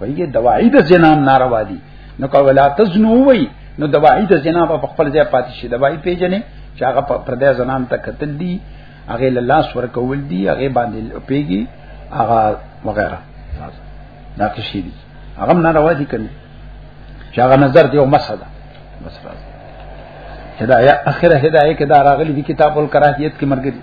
وایي دواعی د زنام ناروا دي نو کو ولا تزنو وای نو دواعی د زنا په خپل ځای پاتې شي دواعی پیژنې چې هغه پردې زنان ته قتل دي هغه لاس ورکول دي هغه باندې پیګي هغه وغیرہ دا کشي دي هغه ناروا دي کنه چې هغه نظر دی او مسله بس راځي هدايه اخره هدايه کې دا راغلي دي کتاب الکراهیت کې مرګ دي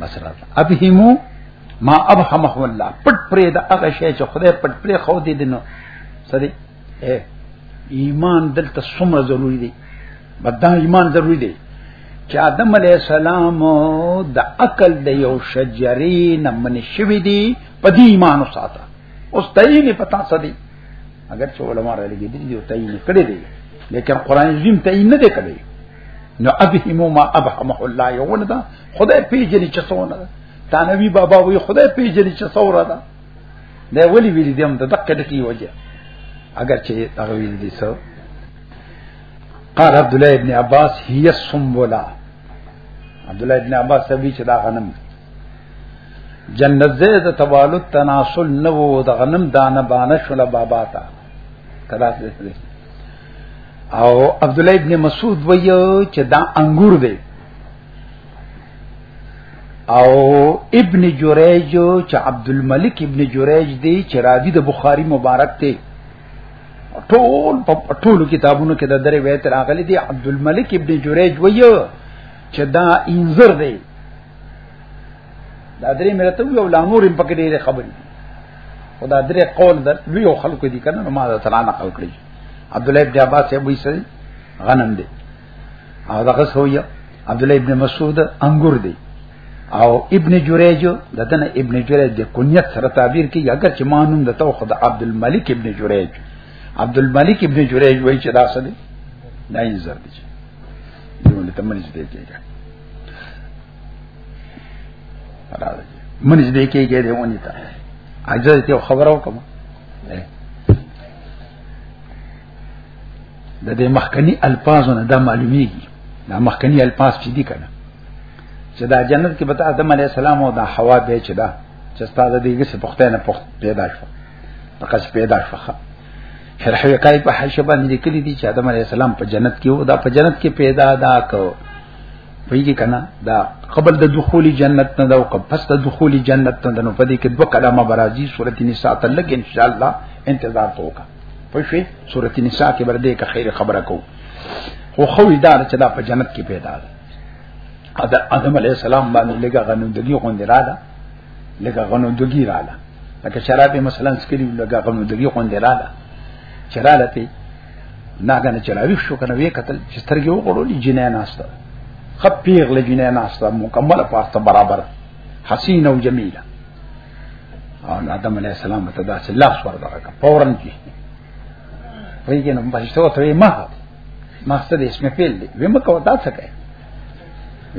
مسرات ابهمو ما ابهمه الله پټ پرې دا هغه شی چې خدای پټ پرې خو دې دینو سړي اے ایمان دلته څومره ضروری دی بدان ایمان ضروری دی چې آدم علی السلام د عقل د یو شجرې نه من شوی دی په دې ایمان وساته اوس تایین پتا څه دی اگر چې علما را لګیدلی دی تایین کړی دی لیکن قران عظیم تایین نه دی کړی نو ابهمو ما ابهمه الله یو نه دا خدای پیژني چې څونه ده تانوی بابا وی خدای پیژني چې څوره ده دا ولی ویل دي هم د دقه د کی وجه اگر چې هغه ویل دي سو قال عبد الله ابن عباس هي السنبله عبد الله ابن عباس سبي چې دا غنم جنت زید توالد تناسل نو د غنم دانه بانه شول بابا ته کلاس دې او عبد الله ابن مسعود ویو چې دا انګور دی او ابن جریج چې عبد الملک ابن جریج دی چې راوی د بخاری مبارک ته ټول په ټول کتابونو کې د درې وایت راغلي دي عبد الملک ابن جریج ویو چې دا انذر دی دا درې مرته یو لامور په کې ډېر خبرې او دا درې قول د لوی خلکو دي کنه ما دا تعالی نقل کړی عبد الله ابن عباس یې وایي سړي غنم دی او دا غس هویا عبد الله ابن مسعود انګور دی او ابن جریج دتن ابن جریج د کنیت سره تعبیر کوي اگر چې مانوم د تو خد عبد الملک ابن جریج عبد الملک ابن جریج وایي چې دا څه دی دا یې زر دی چې دیونه تمنځ دی کېږي منځ دې کې کې دې ونی تا اجازه ته خبرو کوم د دې مخکنی الفاظو نه دا معلومیږي دا مخکنی الفاظ چې دي کنه چې دا جنت کې بتا آدم علی السلام او دا حوا به چې دا چې ستاسو دېګه څخه پختنه پخت پیدا شو تقص پیدا شو شرح وکای په حشبه باندې کلی دي چې آدم علی السلام په جنت کې و دا په جنت کې پیدا دا کو ویږي کنه دا قبل د دخول جنت نه دا او پس د دخول جنت نه نو پدې کې دوه کلمه برازي سورته نساء ته لګ ان شاء الله انتظار ته وکا پښې سورته نساء کې بردې کا خیر خبره کو خو خو دا چې دا په جنت کې پیدا ده ادا ادم علی السلام باندې لګا غنودګي غوندې را ده لګا غنودګي را ده لکه شراب مثلا سکري لګا غنودګي غوندې را ده چراله ته ناګه نه چلاوي شو کنه وی قتل چې سترګې وګړولې جنې ناشته خپېغ له جنې ناشته مکمل پاسته برابر حسین او جمیله او آدم علی السلام ته دا چې لاس ور درکا فورن کې وی کنه په شتو ته ما ما ست دې اسمه پیل دی ومه کو دا څه کوي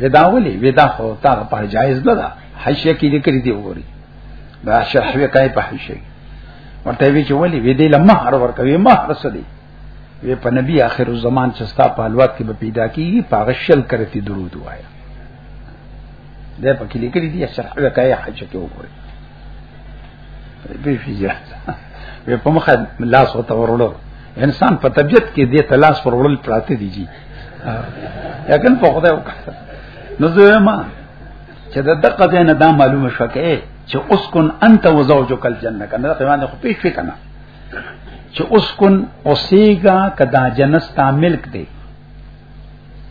ودا ولي ودا خو تا په جایز نه ده حشیه کې ذکر دی وګوري دا شرح وکای په حشیه ورته وی چې ولی وی دی لمه هر ور کوي ما هر څه دی وی په نبی اخر الزمان چې ستا په الوات کې به پیدا کیږي پاغه شل کرتی درود وایا دا په کې لیکلي دي چې هغه کای حج کې وګوري به فیجا وی په مخه لاس او تورولو انسان په طبیعت کې دې تلاش پر وړل پراته دي جی یقین په خدای وکړه نو زه ما چې د دقه دینه دا معلومه شو کې چې اسكن انت وزوجك الجنه کنه قیوان خو پیښ وی کنه چې اسكن اوسېګا کدا جنس تا ملک دی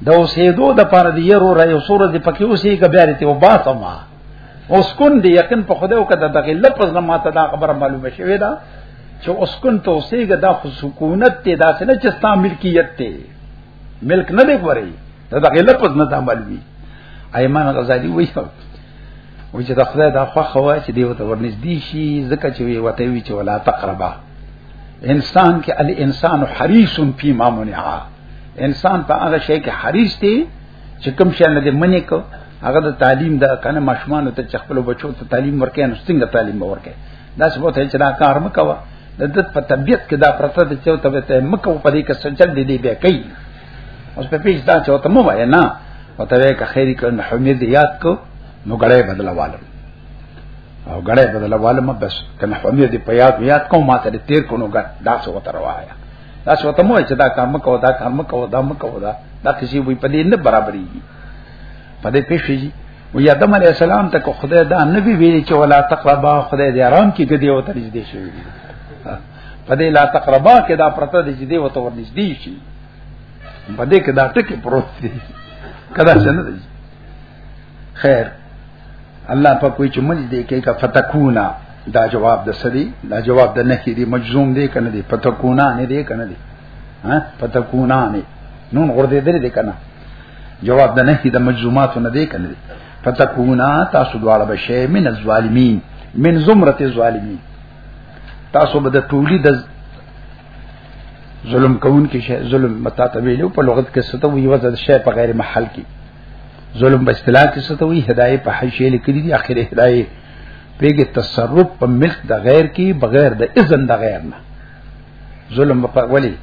د اوسېدو د پاره دی یو را یو سور دی پکې اوسېګا بیا ته وباسه ما اسكن دی یقین په خدای او کدا دغه لفظ نه ماته دا خبره معلومه شوې ده چې اسكن ته اوسېګا دا خو سکونت دی دا څنګه چې ستا ملکیت دی ملک نه دی غوري دا د غلط پز نه عمل وی ایمان غزالی وی و چې د خدای دا خوخه وا چې دیو ته ورنږدې شي ځکه چې وی وته وی چې ولا تقربا انسان کې ال انسان حریص فی ما منع انسان په هغه شی کې حریص دی چې کوم شی نه دی منې کو هغه د تعلیم د کنه ماشومان ته خپل بچو ته تعلیم ورکې نو څنګه تعلیم ورکې دا څه وته چې دا کار مکوه د دې په طبيعت کې دا پرته د چوته به ته مکه په دې کې سجل دي دی به کوي اوس په پیښ دا چوته مو وای نه او ته کې خیری کړه نه حمید یاد کو نو غړې بدلواله او غړې بدلواله ما بس کنه حمید دې په یاد یاد کو ما ته دې تیر کو نو غړ دا څه وته روایا دا څه وته مو چې دا کار مکه دا کار مکه دا مکه دا دا کسی وي په دې نه برابرېږي په دې پیښ شي و یادم علی السلام ته کو خدای دا نبی ویل چې ولا تقربا خدای دې آرام کې ګدی او ترې دې شي په دې لا تقربا کې دا پرته دې دې وته ورنږدې شي په دې کې دا ټکی پروت دی کدا څنګه دی خیر الله په کوئی چې مجد دې کې کا فتکونا دا جواب د سدي دا جواب د نهي دی مجزوم دی کنه دی فتکونا نه دی کنه دی ها فتكونان نون غردې درې دې کنه جواب د نهي د مجزومات نه دې کنه فتكونا تاسو دواړه بشي من الظالمين من زمرة الظالمين تاسو به د ټولي د ظلم کوون کې شی ظلم متا طویلو په لغت کې ستو وی وزد شی په غیر محل کې ظلم په اصطلاح کې ستو وی هدايه په حیشه لیکلي دي اخر هدايه پیګه تصرف په ملک د غیر کې بغیر د اذن د غیر نه ظلم په ولی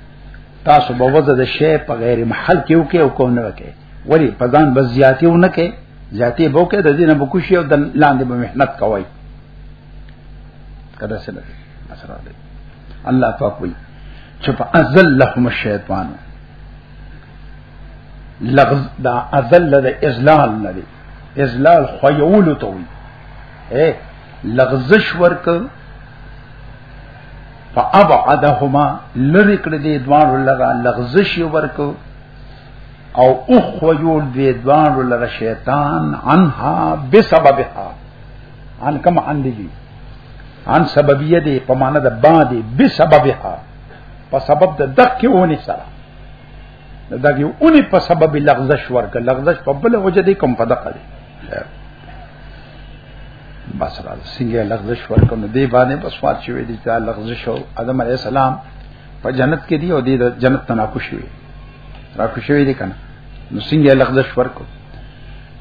تاسو به وځه د شی په غیر محل کې وکي او کوم نه وکي ولی په ځان بس زیاتی ونه کې زیاتی به وکي د دې نه بکوشي او د لاندې به محنت کوي کدا سره اثر دی الله پاک وي چې په ازل لهم الشیطان لغز دا ازل د ازلال نه دی ازلال خویولو ته وي اے لغزش ورک فابعدهما لری کړ دې دوان لرا لغزش ورک او اخ ویول دې دوان لرا شیطان عنها بسببها ان کما ان دی ان سببیه دې په معنا د باندې بسببها په سبب د دک کې ونی سره دا یو اونې په سبب لغزش ورک لغزش په بل وجه دې کوم پدې کړی بس را څنګه لغزش ورک نو دې باندې بس مات شوې دي چې لغزش او ادم علی السلام په جنت کې دی او دې جنت ته ناکو شوې را کو شوې دي کنه نو څنګه لغزش ورک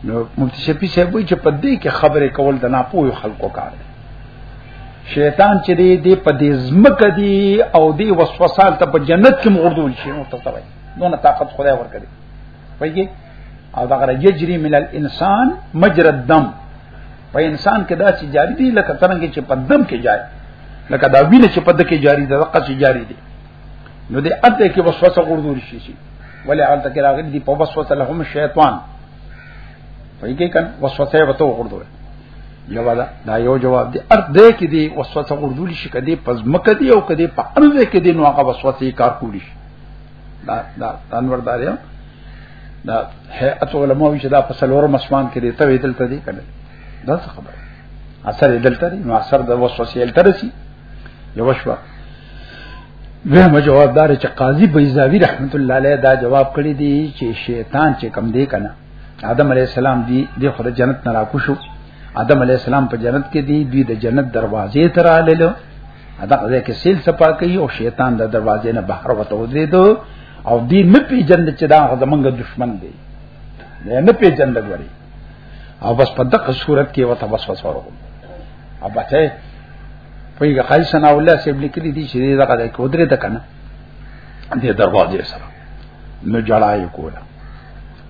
نو مفتی شفیع صاحب وایي چې په دې کې خبره کول د ناپوه خلکو کار دی شیطان چې دی دی په دې زمکه دی او دی وسوسال ته په جنت کې مغردول شي نو تاسو وایي دونه طاقت خدای ورکړي وایي او دا غره یجری من الانسان مجرى الدم په انسان کې دا چې جاری دی لکه څنګه چې په دم کې جاری لکه دا وینه چې په دکې جاری ده دغه چې جاری دی نو دې اته کې وسوسه غردول شي شي ولې حالت کې راغلي دی په وسوسه لهم شیطان وایي کې کنه وسوسه وته وردوي یو دا دا یو جواب دی ار دې کې دی وسوسه وردول شي کدي پز مکه دی او کدي په ار دې کې دی نو هغه وسوسه کار کولی شي دا دا انور دار یو دا هيئت علماء چې دا په سلور مسمان کې دی ته ویدل ته دی کنه دا څه خبره اثر دلته دی نو اثر د وسوسه الترسي یو شوا وهم جوابدار چې قاضي بیزاوی رحمت الله علیه دا جواب کړی دی چې شیطان چې کم دی کنه آدم علی السلام دی د خدای جنت نه راکوشو آدم علی السلام په جنت کې دی دوی د جنت دروازې تر راللو دا ځکه کې سیل صفا کوي او شیطان د دروازې نه بهر وته ودرېدو او دی نه پیجن چې دا زمونږ دشمن دی نه پیجن لګوري او بس په دغه صورت کې وته بس وسو ورغو او بچي په یوه خالص نه الله سیب لیکلي دي چې دغه د کودره ده کنه دې دروازې سره نو جړای کوله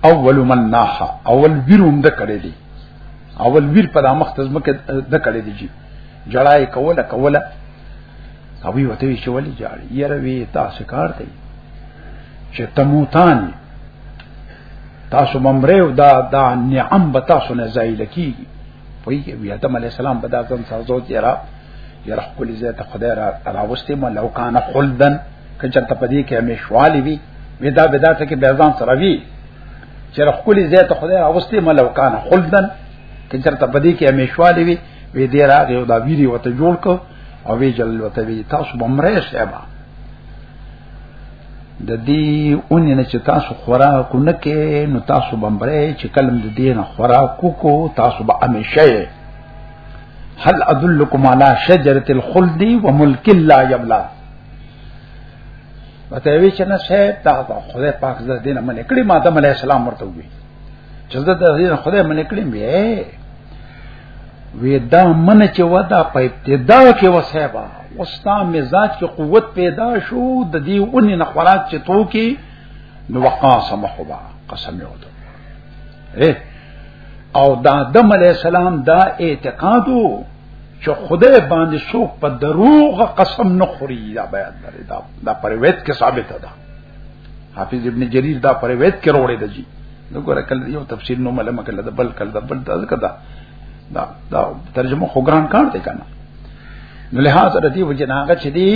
اول من ناحا اول ویروم د کړې دي اول ویر په مخ تزم کې د کړې دي جی جړای کوله کوله او وی وته چې ولې جاړي یره وی تاسو کار کوي چې تموتان تاسو ممره دا دا نعم به تاسو نه زایل کیږي وی بیا آدم علی السلام په داسې سازو چې را یره خپل زه ته خدای را راوستي مو لو کان خلدن کچر ته پدې کې همې شوالې وی ودا بدا ته کې بیزان سره وی چې خپل زه ته خدای راوستي مو لو کان خلدن کچر ته پدې کې همې شوالې وی وی دې راغی او دا ویری وته جوړ کو او وی جل وته وی تاسو بمره شبا د دې اونې نه چې تاسو خوراک نه کې نو تاسو بمبره چې کلم د دې نه خوراک کو تاسو به همیشه هل ادلکم علی شجره الخلد وملک لا یبلا پته وی چې نه شه دا خدای پاک زړه دینه منې کړی ما ته مله اسلام ورته وی چې زه د دې خدای منې کړی مې وی دا من چې ودا په ابتدا کې وسېبا وستا مزاج کې قوت پیدا شو د دې اونې نه خوراک چې تو کې نو وقاسم خبا قسم یو ده او د آدم علی السلام دا اعتقاد چې خدای باندې څوک په دروغ قسم نه خوري دا بیان لري دا دا پرویت کې ثابت ده حافظ ابن جرير دا پر روایت کې وروړي دی جی نو ګوره کله یو تفسیر نو مله مکله د بل کله د بل د کدا دا دا ترجمه خو ګران کار دی کنه نو له هغه ردی وجناغه چې دی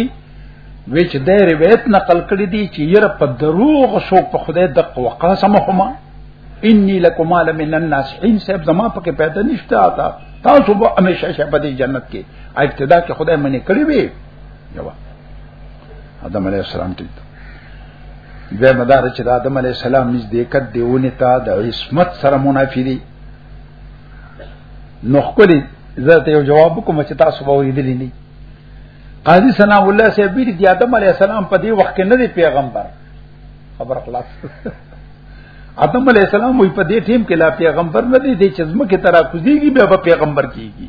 وی چې د روایت نقل کړی دی چې یره په دروغ شو په خدای د قسم هما انی لکما لمن الناس ان صاحب زما پکې پیدا نشته آتا تاسو به همیشه شه په دې جنت کې ابتدا کې خدای منی کړی وی یو آدم علیه السلام ټیک دوی مدار چې د آدم علیه السلام نږدې کټ دیونه تا د عصمت سره منافی دي نو خپل زه ته یو جواب کوم چې تاسو به ویلې نه قاضي ثنا الله سي بیر دی آدم علی السلام په دې وخت کې نه دی پیغمبر خبر خلاص آدم علی السلام وي په دې ټیم کې لا پیغمبر نه دی چې زما کې ترا کوزيږي بیا پیغمبر کیږي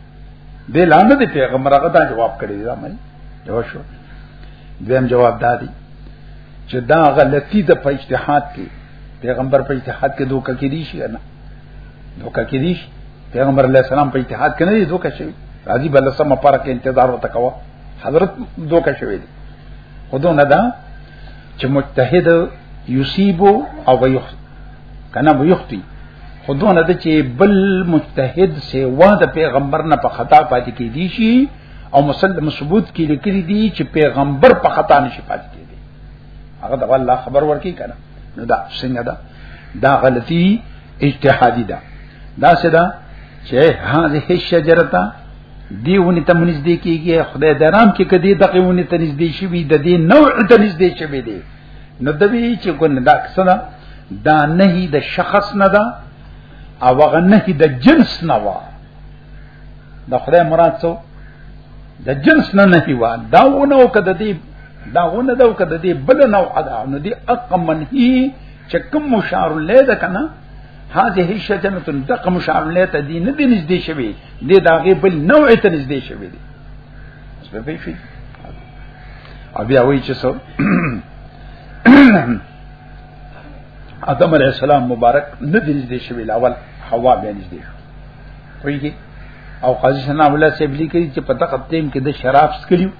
دی لاندې پیغمبر هغه دا جواب کړی دا مې یو شو دویم جواب دادی چې دا غلطی د په اجتهاد کې پیغمبر په اجتهاد کې دوکه کې دي شي نه دوکه کې دي پیغمبر علی السلام په اجتهاد کې نه دي دوکه شي راځي بل سم پر کې انتظار وته کوا حضرت دوکه شوی دي خودو نه دا چې مجتهد یصيب او ويخ کنه ويختی خودو نه د چې بل مجتهد سیوا د پیغمبر نه په خطا پاتې کې دي شي او مسلم ثبوت کې لیکلي دي چې پیغمبر په خطا نشي پاتې کېږي هغه د الله خبر ورکی کنه نو دا څنګه ده دا غلطي اجتهادي ده دا څه ده چې هغه شجرتا دی ونی ته منځ دی کیږي خدای درام کې کدی دغه ونی ته نږدې شي وي د دې نوع ته نږدې شي وي دی نو د وی چې کو نه دا کسنه دا نه د شخص نه ده او هغه نه د جنس نه وه د خدای مراد څو د جنس نه نه هیوا دا ونه او کده دی دا ونه دا او کده دی بل نوع دا نو دی اق منهی چې کوم مشار له ده کنه هذه الشجنه دق مشار له ته دی نه دی نږدې شوی دی دا غي بل نوع ته نږدې شوی دی اوس په پیښې او بیا وایي چې څو آدم علیہ السلام مبارک نه دی نږدې شوی اول حوا به نږدې شو پوهیږي او قاضي ثنا الله صاحب لیکي چې په دغه ټیم کې د شراب سکلیو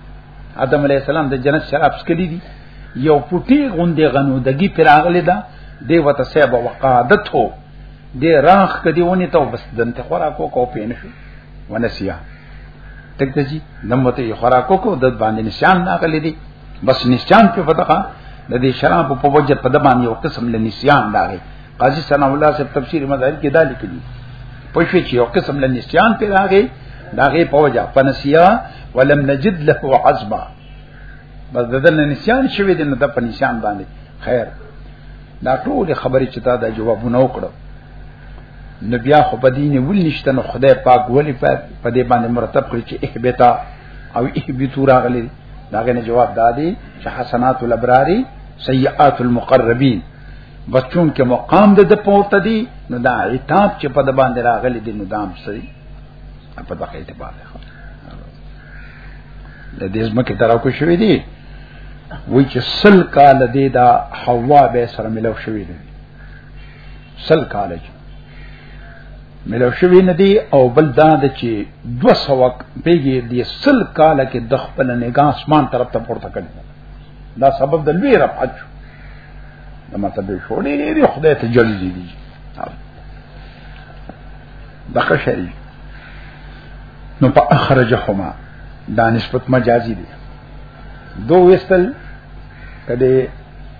آدم علی السلام د جنت شراب سکلی دي یو پټي غوندې غنو دګي پراغله ده دی وته صاحب وقادت هو دی راخ کدی ونی ته بس دنت خوراکو کو پین شو ونسیا تک ته جی نمته خوراکو کو د باندې نشان ناغلی دی بس نشان په فتقه د دې شراب په وجه په د باندې یو قسم له نسیان راغی قاضي ثنا الله صاحب تفسیر مظاهر کې دا لیکلي پښې چې یو قسم له نسیان په راغې داغه پوجا فنسیا ولم نجد له عزما بس ددن نسیان شوی دنه د پنسیان باندې خیر دا ټول خبرې چې تا دا جوابونه وکړو نو بیا خو بدینه ول نشته نو خدای پاک ولی په دې باندې مرتب کړی چې احبتا او احبتو راغلی داغه نه جواب دادی چې حسنات الابراری سیئات المقربین بس چون کې مقام د د پورته دی نو دا عتاب چې په د باندې راغلي دی نو دام سری په دغه اعتبار دی د دې زمکه تر کو شوې دي وای چې سل کال دې دا حوا به سره ملو شوې دي سل کال چې ملو شوې نه دي او بل دا د چې 200 پیګې دې سل کال کې د خپل نگاه اسمان طرف ته پورته کړي دا سبب د لوی رفعت شو دا مطلب دی شو ډېر خدای ته جلل دي دغه شری نو په اخرجهما دا نسبت مجازي دی دو وستل کده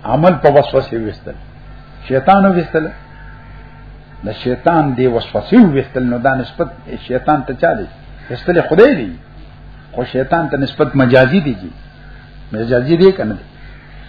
عمل په وسوسه وستل شیطان وستل د شیطان دی وسوسه وستل نو دا نسبت شیطان ته چا دی وستل خدای دی خو شیطان ته نسبت مجازي دی جی مجازي دی کنه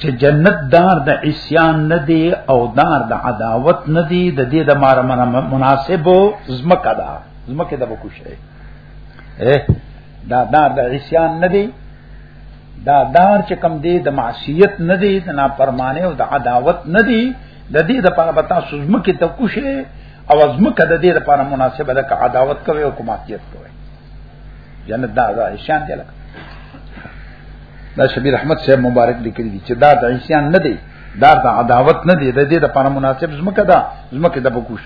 چې جنت دار د عصيان نه دی او دار د عداوت نه دی د دې د مار مناسب زمکه ده زمکه د بکوشه دا دار د عصيان نه دی دا دار چې کم دی د معصیت نه دی د نافرمانه او د عداوت نه دی د دې د پاره بتا سوزم کې ته کوشه او ازمکه د دې لپاره مناسبه ده که عداوت کوي او کوماتیت کوي جنت دا دا شان دی لکه دا شبیر احمد صاحب مبارک لیکلی دی چې دا د عیسیان نه دی دا د عداوت نه دی د دې د پانه مناسب زمکه دا زمکه د بکوش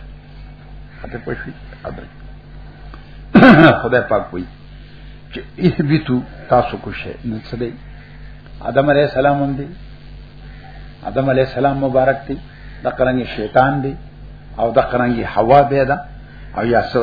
ته پښې ادرې خدای پاک وایي چې اثبتو تاسو کوشه نو څه دی آدم علیہ السلام هم دی آدم علیہ السلام مبارک دی د قرنګ شیطان دی او د قرنګ حوا به ده او یا څو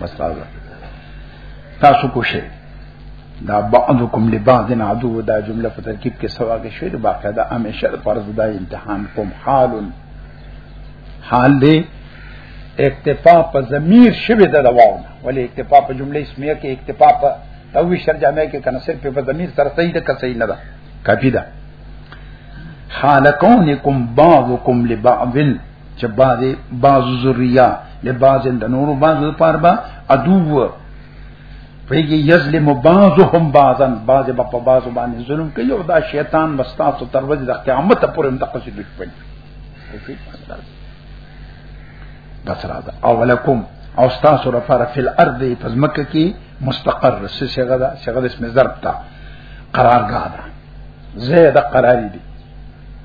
بس راځه تاسو کوشه دا بعضکم لبعض عدو دا جمله په ترکیب کې سوا کې شوې باقی دا همیشه فرض دا امتحان کوم حال حال دی اکتفا په ضمیر شوه د دواو ولی اکتفا په جمله اسمیه کې اکتفا په توي شر جامع کې کنه صرف په ضمیر سره صحیح ده که صحیح نه ده کافی ده حال کونکم بعضکم لبعض چې بعض بعض ذریه له بعض د نورو بعض لپاره با ادو پیږي یظلم بعضهم بعضا بعض په بعض باندې ظلم کوي او دا شیطان مستاف تر ورځې د قیامت پورې متقصد شي بس را ده او لکم او تاسو لپاره فل ارض فزمکه کې مستقر څه شغه ده شغه اسم ضرب تا قرارګاه ده زه د قراری دي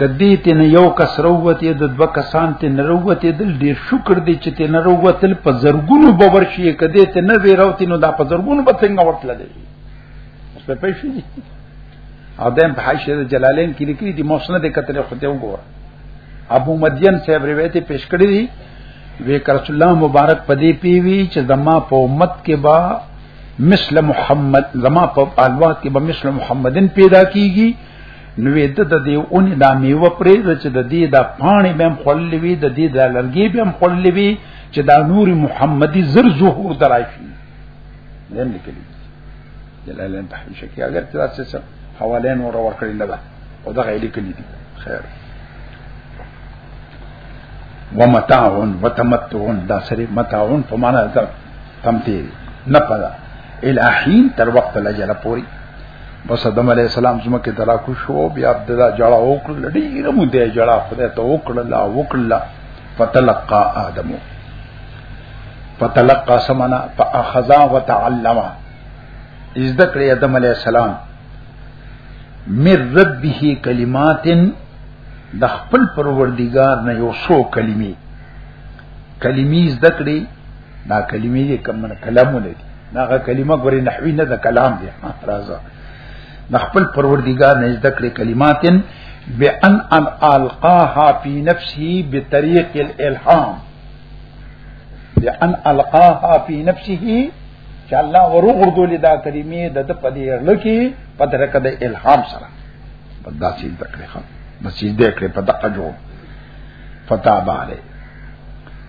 کدی ته نه یو کس روته د دوه کسان ته نه روته دل ډیر شکر دی چې ته نه روته په زرګونو باور شي کدی ته نه وی روته نو دا په زرګونو به څنګه ورتل دی اوس په پېښې دي او دیم په حاشیه جلالین کې لیکلي دي موسنه د کتل خو ته وګوره ابو مدین صاحب روایت پیش کړی دی وی رسول الله مبارک پدې پیوی چې زما په امت کې با مثل محمد زما په الوات کې به مثل محمدن پیدا کیږي نو د د دې اونې دا میوه پرې چې د دې د پانی بهم خلل وی د دې د لرګي بهم خلل وی چې دا نور محمدي زر ظهور درایشي زم لیکلی جلالین په حوشه کې اگر تاسو څه حواله نور ورکړی نه ده او دا غیلي کلی دي خیر ومتاعون وتمتعون دا سری متاعون په معنا ده تم تیری نه پدا الہین تر وخت لجل پوری بس ادم علی السلام زما کې دلا کو شو بیا عبد الله جړه وکړ ډیر مو دی جړه خدای ته وکړ لا وکړ لا فتلقى ادم فتلقى سمنا فاخذ وتعلم از ذکر ادم علی السلام مر ربه کلمات د خپل پروردگار نه یو سو کلمې کلمې ذکرې دا کلمې دې کوم نه کلامونه دي دا کلمه ګورې نحوی نه دا کلام دی راځه د خپل پروردګار نه زده کړې کلماتن بأن ان القاها في نفسي بطريق الالهام بأن القاها في نفسه چې الله ورو غردول دا کلمې د د پدې لکی په طریقه د الهام سره په داسې ذکر خان مسجد دې کړې په دقه جو فتابه عليه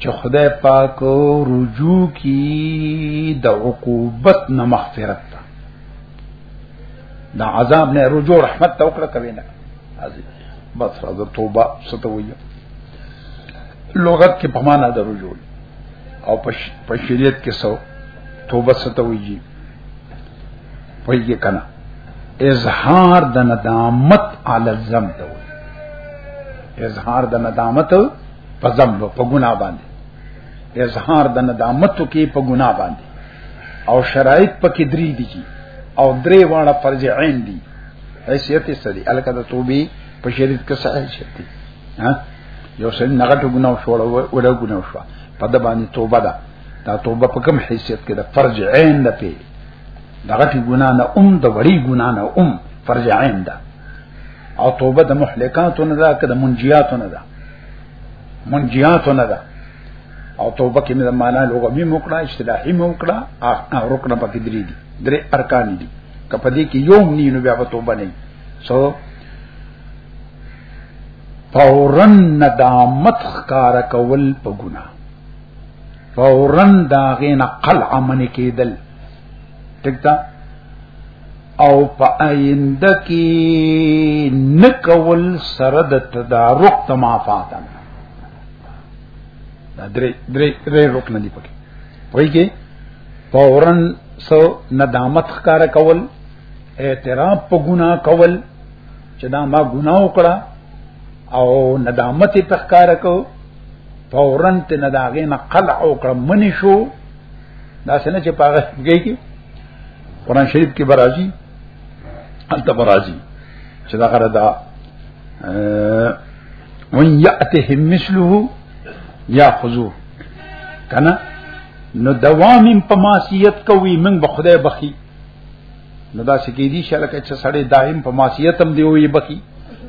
چې خدای پاک رجوع کی د عقوبت نه مغفرت ته د عذاب نه رجوع رحمت ته وکړه کوي نه بس راځه توبه ستوي لغت کې په معنا د رجوع او په شریعت کې سو توبه ستوي وایي کنه اظهار د ندامت علی الذنب ته اظهار د ندامت په ذنب په ګناه باندې اظهار د ندامت کې په ګناه باندې او شرایط پکې درې دي او درې واړه فرض عین دي حیثیت یې سړي الکه د توبې په شریعت کې صحیح شرط دي ها یو سړي نغټو ګناه شو وړو ګناه شو په د باندې توبه ده دا توبه په کوم حیثیت کې د فرض عین ده په دغه تی ګنا نه اوم د وړي ګنا نه اوم فرض عین ده او توبه د محلکات نه ده که د منجیات نه ده منجیات نه ده او توبه کې مې معنا لغوي موکړه اصطلاحي موکړه او رکن پکې درې دي درې ارکان دي کپه دې کې یو نی نو بیا توبه نه سو فورن ندامت خکار کول په ګنا فورن داغه نه قلع من کېدل ټیک ده او په آینده کې نکول سره د تدارک تمافات نه دا درې درې درې رکن دي پکې وایي فورن سو ندامت ښکار کول اعتراف په ګنا کول چې دا ما ګنا وکړه او ندامت په ښکار کو فورن ته نداغې نه قلع او کړم منی شو دا څنګه چې پاغه ګي کې قران شریف کې برازي انت برازي چې دا غره دا وان ياتهم مثله ياخذو کنه نو دوام په معصیت کوي من به خدای بخي نو دا سکی دي چې لکه چې سړی دائم په معصیت هم دی وي بخي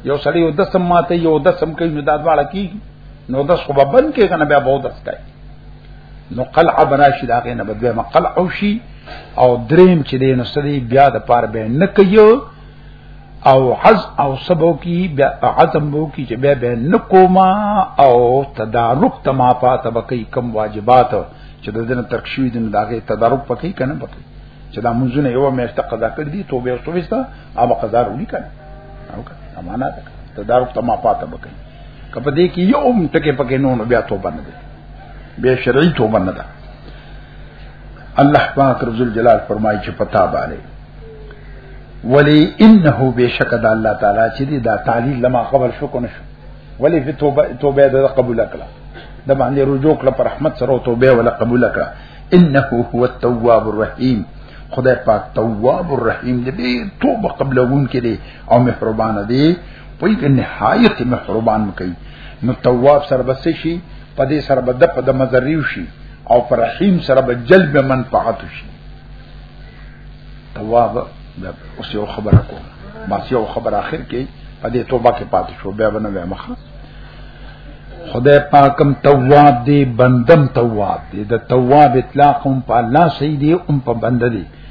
یو سړی یو دسم ماته یو دسم کوي نو دا دواړه کیږي نو داس خو بند کې کنه بیا بہت دس کوي نو قلع براشي دا غي نه بدوي مقلع او شي او دریم چې دین سړي بیا د پار به نه کوي او حز او سبو کی بیا عزم بو کی چې بیا به نه کوما او تدارک تما پات بکی کم واجبات چې د دین ترک شوی دین داغه تدارک پکې کنه پکې چې دا منځونه یو مېشته قضا کړی دي توبه او توبه ستا او قضا ورونی کنه او کنه امانه ده تدارک تما پات بکی کپدې کې یو ټکه پکې نو بیا توبه نه ده به شرعي توبه نه ده الله پاک رب جلال فرمایي چې پتا باندې ولی انه بشک د الله تعالی چې دا تعلیل لما قبل شو کنه شو ولی په توبه توبه د قبول کړه د باندې رجوع کړه پر رحمت سره توبه ولا قبول کړه انه هو التواب الرحیم خدای پاک تواب الرحیم دې توبه قبلون کړي او مهربان دی په نهایت مهربان کوي نو تواب سره بس شي په دې سره بد په د مزریو شي او پر رحیم سره به جلب منفعت شي تواب دا اوس یو خبره کوم ما یو خبر اخر کې په دې توبه کې پاتې شو بیا به نه مخه خدای پاکم تواب دی بندم تواب دی د تواب اطلاق هم په الله سي دی هم په بنده دی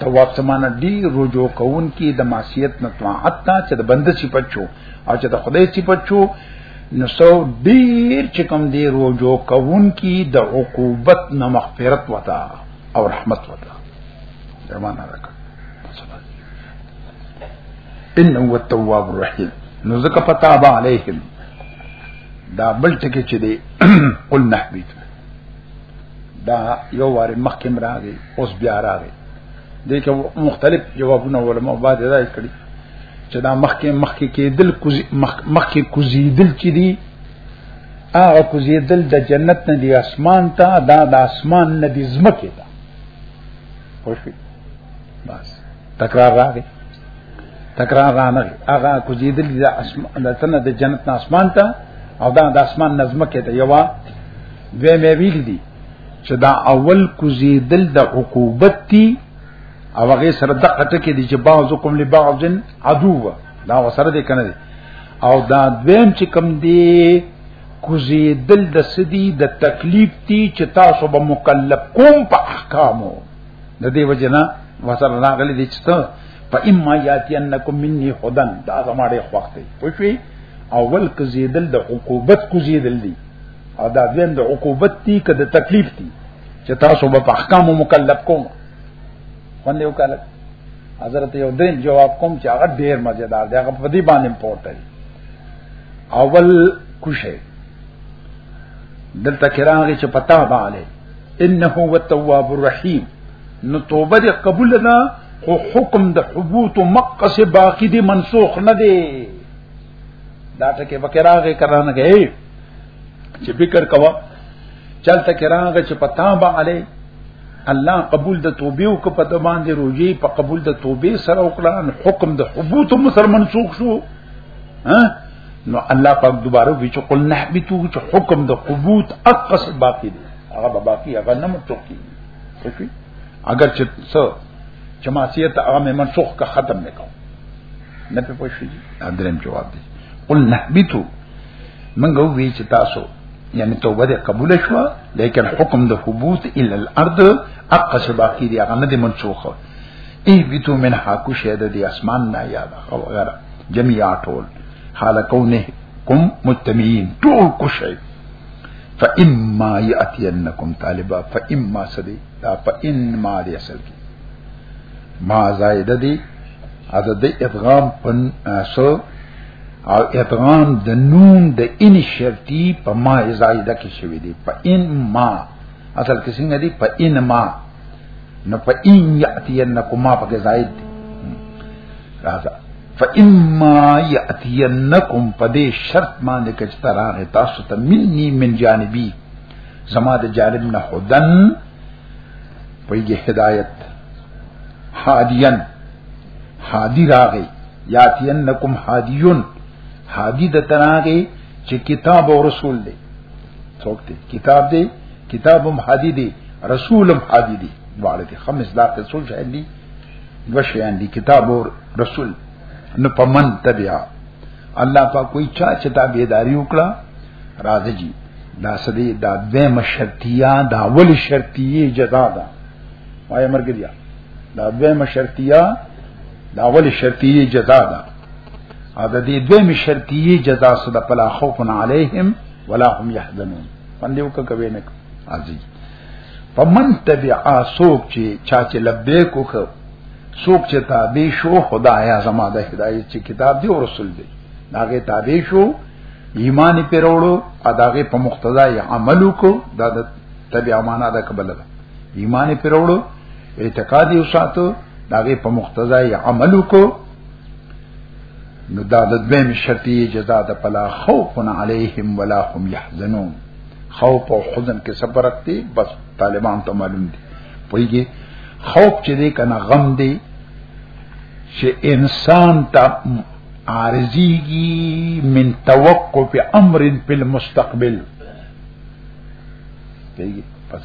تواب سمانه دی رجوع کون کی د معصیت نه طاعت ته چې د بنده صفت شو او چې د خدای صفت شو نو سو ډیر چې کوم دی رجوع کون کی د عقوبت نه مغفرت وتا او رحمت وتا درمانه راکړه ان هو التواب الرحیم نو زکه پتا با علیهم دا بل ټکی چې دی قل نحبیت دا یو وار مخکم راغی اوس بیا راغی دغه مختلف جوابونه علماء بعد دا کړی چې دا مخکې مخکې کېدل مخکې کوزیدل چې دي هغه کوزیدل د جنت نه دی اسمان ته دا د اسمان نه دی زمکه ده خوشی بس تکرار راغی تکرار رانه هغه کوزیدل د اسمان د جنت نه اسمان ته او دا د اسمان نه زمکه ده یو دوی مې ویل دي چې دا اول کوزیدل د عقوبت دي او هغه سره د قطه کې دي چې بعضکم لبعضن عدو دا وسره دي کنه دي او دا دویم چې کم دي کوزیدل د سدي د تکلیف دي چې تاسو به مکلف کوم په احکامو د دې وجنه وسره راغلي دي چې په اما یاتینکم مني خدن دا زماره وخت دی پوښي اول کوزیدل د عقوبت کوزیدل دي او دا دین د عقوبت دی که د تکلیف دی چې تاسو به په احکام مکلف کوم باندې وکاله حضرت یو دین جواب کوم چې هغه ډیر مزیدار دی هغه په دې باندې امپورټ دی اول کوشه دلته کراغه چې پتا باندې انه هو التواب الرحیم نو توبه دې قبول نه خو حکم د حبوط مقص باقی دې منسوخ نه دی دا ټکه بکراغه کرانه گئی چې فکر کوا چلته کرانه چې پتا با علی الله قبول د توبې او کو پته باندې روزي په قبول د توبې سره وکړه حکم د حبوت مسر منسوخ شو ها نو الله پاک دوباره وی چې قل نحبتو چې حکم د قبوت اقص باقی دی هغه باقی هغه نه متوقی اگر چې څه جماعتیت هغه منسوخ کا ختم نکاو نه په پښې دریم جواب دی قل نهبتو منګه وی چې تاسو یعنی توبه دې قبول شو لیکن حکم د حبوط ال الارض اقص باقی دی هغه نه دی منسوخ ای بیتو من حاکو شهد دی اسمان نه یاد او غره جميعا ټول حال کونه کوم مجتمعين ټول کوشي فإما يأتينكم طالبا فإما سدي دا فإما دي اصل کې ما زائده دی اته د ادغام پن سو او ادغام د نون د ان شرطی په ما زائده کې شوی دی په ان ما اصل کې څنګه دی په ان ما نو په ان یاتینکم ما په زائد دی راځه فإما يأتينكم پدې شرط باندې کچ تراغه تاسو ته مني من جانبي زما د جانب نه هدن پیږي هدایت هادیان هادی راغی یاتینکم هادیون هادی د تناغه چې کتاب او رسول دی څوک دی کتاب دی کتابم هادی دی رسولم هادی دی دواړه دي خمس دا څه څه دي دوه شیان دي کتاب او رسول نو پمن تبعا الله په کوئی چا چې دا بیداری وکړه راځي جی دا سدي دا به مشرتیا دا اول شرطیه جزا ده وای مرګ دی دا به مشرتیا دا اول شرطیه جزا ده او د دې دوه مشرتیه جزا صد فلا خوف علیهم ولا هم يحزنون باندې وک کوي نه عزیز فمن تبع سوق چې چا چې لبیک وک څوک چې تابع شو خدایا زما د هدایت چې کتاب دی او رسول دی داغه تابع شو ایمان پر وړو اداغه په مقتضا عمل وکړو دا د تبع معنا ده قبل ده ایمان پر وړو اعتقاد یو ساتو داغه په مقتضا عمل وکړو نو دا د دویم شرطی جزا د پلا خوف علیهم ولا هم يحزنون خوف او حزن کې صبر رکھتی بس طالبان ته معلوم دي پویږي خوف چې دی کنه غم دی چې انسان ته عارضیږي من توقف امر په المستقبل کیږي پس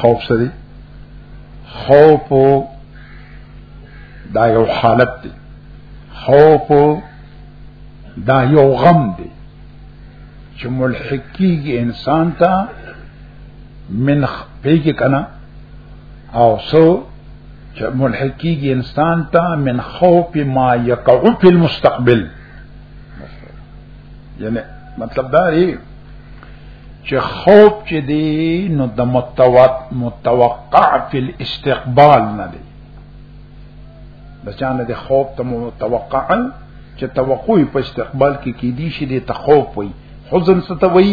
خوف سره خوف دا یو حالت دی خوف دا یو غم دی چې ملحقیږي انسان ته منخ پیږي کنه او سو چې ملحق کیږي انسان ته من خوف ما یقع فی المستقبل یعنی مطلب دا دی چې خوف چې دی نو د متوقع فی الاستقبال نه دی د چانه د خوف ته متوقعا چې توقع په استقبال کې کی کیدی شي د تخوف وي حزن ستوي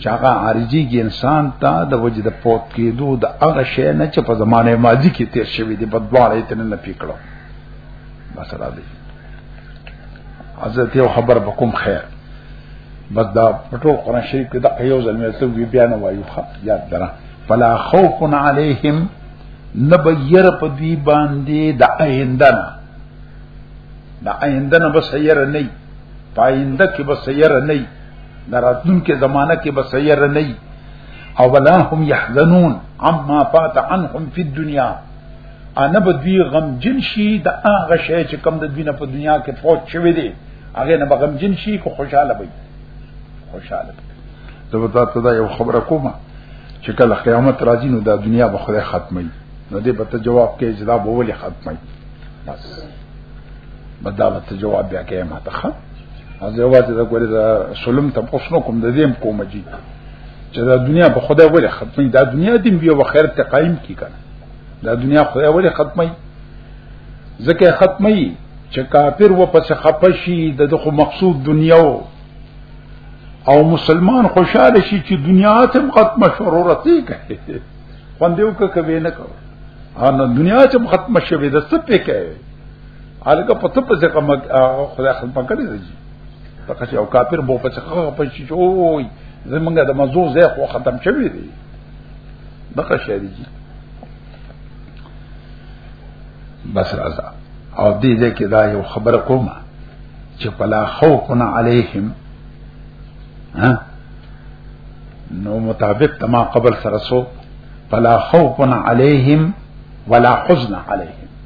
چې هغه عارضي انسان ته د وجد پوت کېدو د هغه شی نه چې په زمانه ماضی کې تیر شوی دی بدواړه یې تنه نه پکړو مثلا دی حضرت یو خبر بکم خیر بس دا پټو قرآن شریف کې دا یو ځل مې ته وی بیان وایو ښه یاد درا فلا خوف علیهم نبیر په دی باندې د آیندنه د آیندنه بس یره نه پاینده کې بس یره نه دراتون کې زمانہ کې بسیر نه او ولا هم يحزنون عما فات عنهم في الدنيا انا بدوی غم جن شي د هغه شی چې کم د دوی نه په دنیا کې فوت شوی دی هغه نه بغم جن شي کو خوشاله وي خوشاله زه به تاسو ته یو خبره کوم چې کله قیامت راځي نو دا دنیا به خدای ختمي نو دې به ته جواب کې جواب ولې ختمي بس بداوت جواب بیا کې ماته ختم هغه واځي دا ګوري دا سلم ته پښنو کوم د دې کوم جی چې دا دنیا په خدای ولې ختمي دا دنیا دې بیا و خیر ته قائم کی کنه دا دنیا خدای ولې ختمي ځکه ختمي چې کافر و پس خپشي د دغه مقصود دنیا او مسلمان خوشاله شي چې دنیا ته ختمه شرورتي کوي خوندې وکړه کوي نه کوي ان دنیا ته ختمه شوه د څه په کوي الګه پته په ځکه مګ خدای خپل پکړی دی پکې چې او کافر بو په څخه په چې اوي زمونږ د مزو زه خو ختم شوی دی دغه شی دی بس راځه او دې دې کې دا یو خبر کوم چې پلا خوفن علیهم ها نو مطابق تما قبل سره سو فلا خوف علیهم ولا حزن علیهم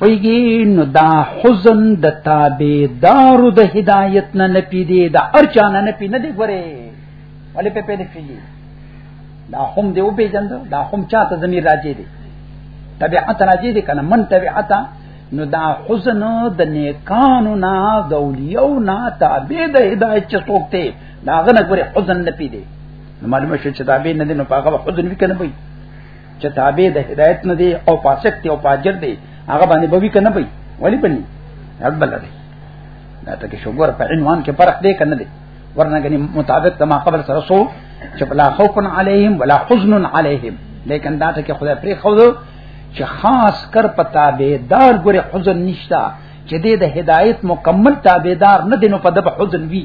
ویږي نو دا حزن د تابع دارو د هدایت نه نه پیدي د ارچانه نه پی نه دی غره ولې په پیدا کیږي دا هم دی او به جند دا هم چاته زمير راځي دي طبيعت راځي دي کنه من طبيعت نو دا حزن د نیکانو نا د اولیو نا تابع د هدایت چې څوک ته دا غنه ګوري حزن نه پیدي معلومه شو چې تابع نه دي نو پاګه حزن وکنه وي چې تابع د هدایت نه دی او فاسق دی او فاجر دی هغه باندې بوي کنه پي ولی پني رب الله دی دا ته کې شوګور په عنوان کې فرق دی کنه دی ورنه غني مطابق د ما قبل سره سو چې بلا خوف علیهم ولا حزن علیهم لیکن دا ته کې خدای پرې خو چې خاص کر پتا به دار ګره حزن نشتا چې دې د هدایت مکمل تابعدار نه دینو په دغه حزن وی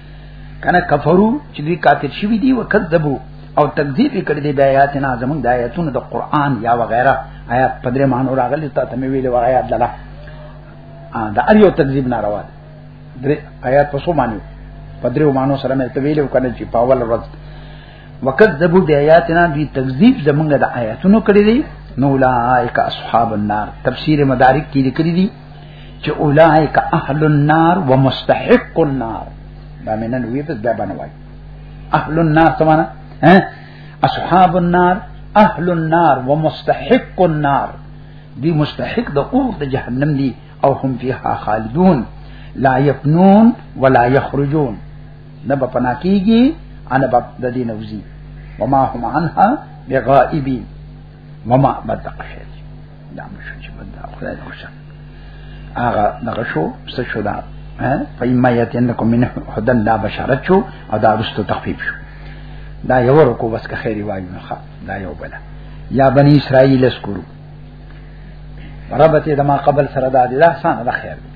کنه کفرو چې دوی کافر شوی دی وکذبو او تکذیب کړی دی د آیاتنا زمون د آیاتونو د قران یا وغیرہ آیات پدری مانو راغلی ته تم ویل و آیات دلا دا ار یو تکذیب ناروا دی درې آیات په سو معنی پدری مانو سره مې ته ویل وکنه چې پاول ورځ وکذبو د آیاتنا دوی تکذیب زمونږ د آیاتونو کړی دی نو اولائک اصحاب النار تفسیر مدارک کې لیکلي دي چې اولائک اهل النار ومستحق النار دا مې نن وی په دا باندې وای اهل النار څه معنا اصحاب النار اهل النار ومستحق النار دی مستحق د اور د جهنم دی او هم فيها خالدون لا يفنون ولا يخرجون نه به پنا کیږي انا به د دین وزي وما هم عنها بغائبين وما بدقشه دا مشو چې بندا خدای دې خوشا هغه دغه شو څه شو دا فإما يأتينكم منه هدى لا بشارت شو او دا رستو تخفیف شو دا یو رکو بس که خیری وایو نخوا دا یو بلا یا بنی اسرائیل اسکرو ربطه دما قبل سره دا دی دا سانه دا خیر دی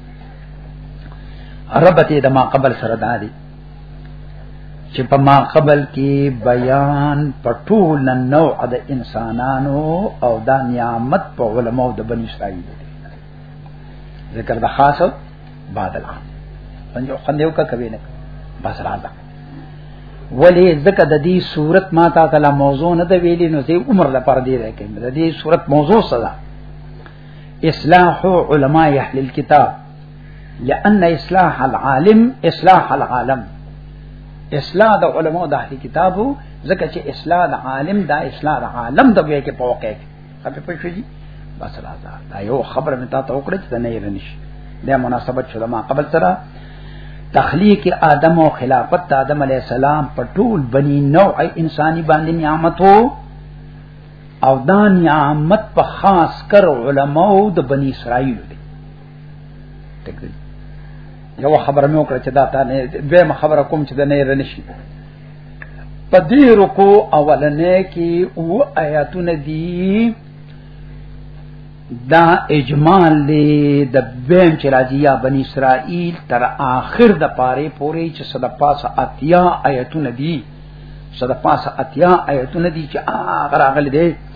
ربطه دما قبل سره دا دی چې په ما قبل کې بیان پټول نوع د انسانانو او دا نعمت په علماو د بنی اسرائیل دی ذکر د خاص بعد العام پنځو خندیو کا کوي نه بس راځه ولی ذکر د دې صورت ما تا تعالی موضوع نه د ویلې نو دې عمر لا پر دې راکې د دې صورت موضوع صدا اصلاح علماء اهل الكتاب لأن اصلاح العالم اصلاح العالم اصلاح د علماء د اهل کتابو ځکه چې اصلاح د عالم دا اصلاح د عالم د وی کې پوکه خپل پښې دي بس راځه دا یو خبره متا ته وکړه چې نه یې رنش دا مناسبت شوه ما قبل سره تخلیق آدم او خلافت آدم علی السلام په ټول بنی نوع انساني باندې نعمت وو او دا نعمت په خاص کر علماو د بنی اسرائیل دی یو خبره مې وکړه چې دا تا نه دویمه خبره کوم چې د نه رنشي په دې رکو اولنې کې او آیاتونه دي دا اجمال دی د بیم چې راځي یا بنی اسرائیل تر آخر د پاره پورې چې صد پاسه اتیا آیاتونه دي صد پاسه اتیا آیاتونه دي چې هغه راغلي دي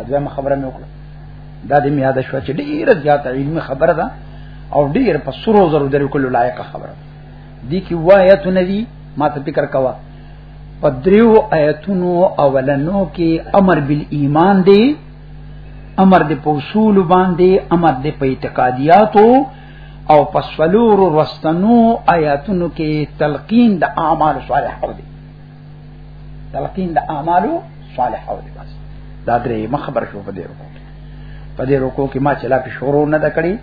اځم خبره مې وکړه دا دې مې یاد شو چې ډیر زیات علمي خبره ده او ډیر په سرو زرو درو کولو لایق خبره دي کې وایت ندي ما ته فکر کوا په دریو آیتونو اولنو کې امر بالایمان دی امر د پوصول باندې امر د په اعتقادیاتو او پسولور رستنو آیاتونو کې تلقین د اعمال صالحو دی تلقین د اعمالو صالحه او بس دا درې مخبر شو په دې رکو کې په دې رکو کې ما چې لا په شروع نه دکړي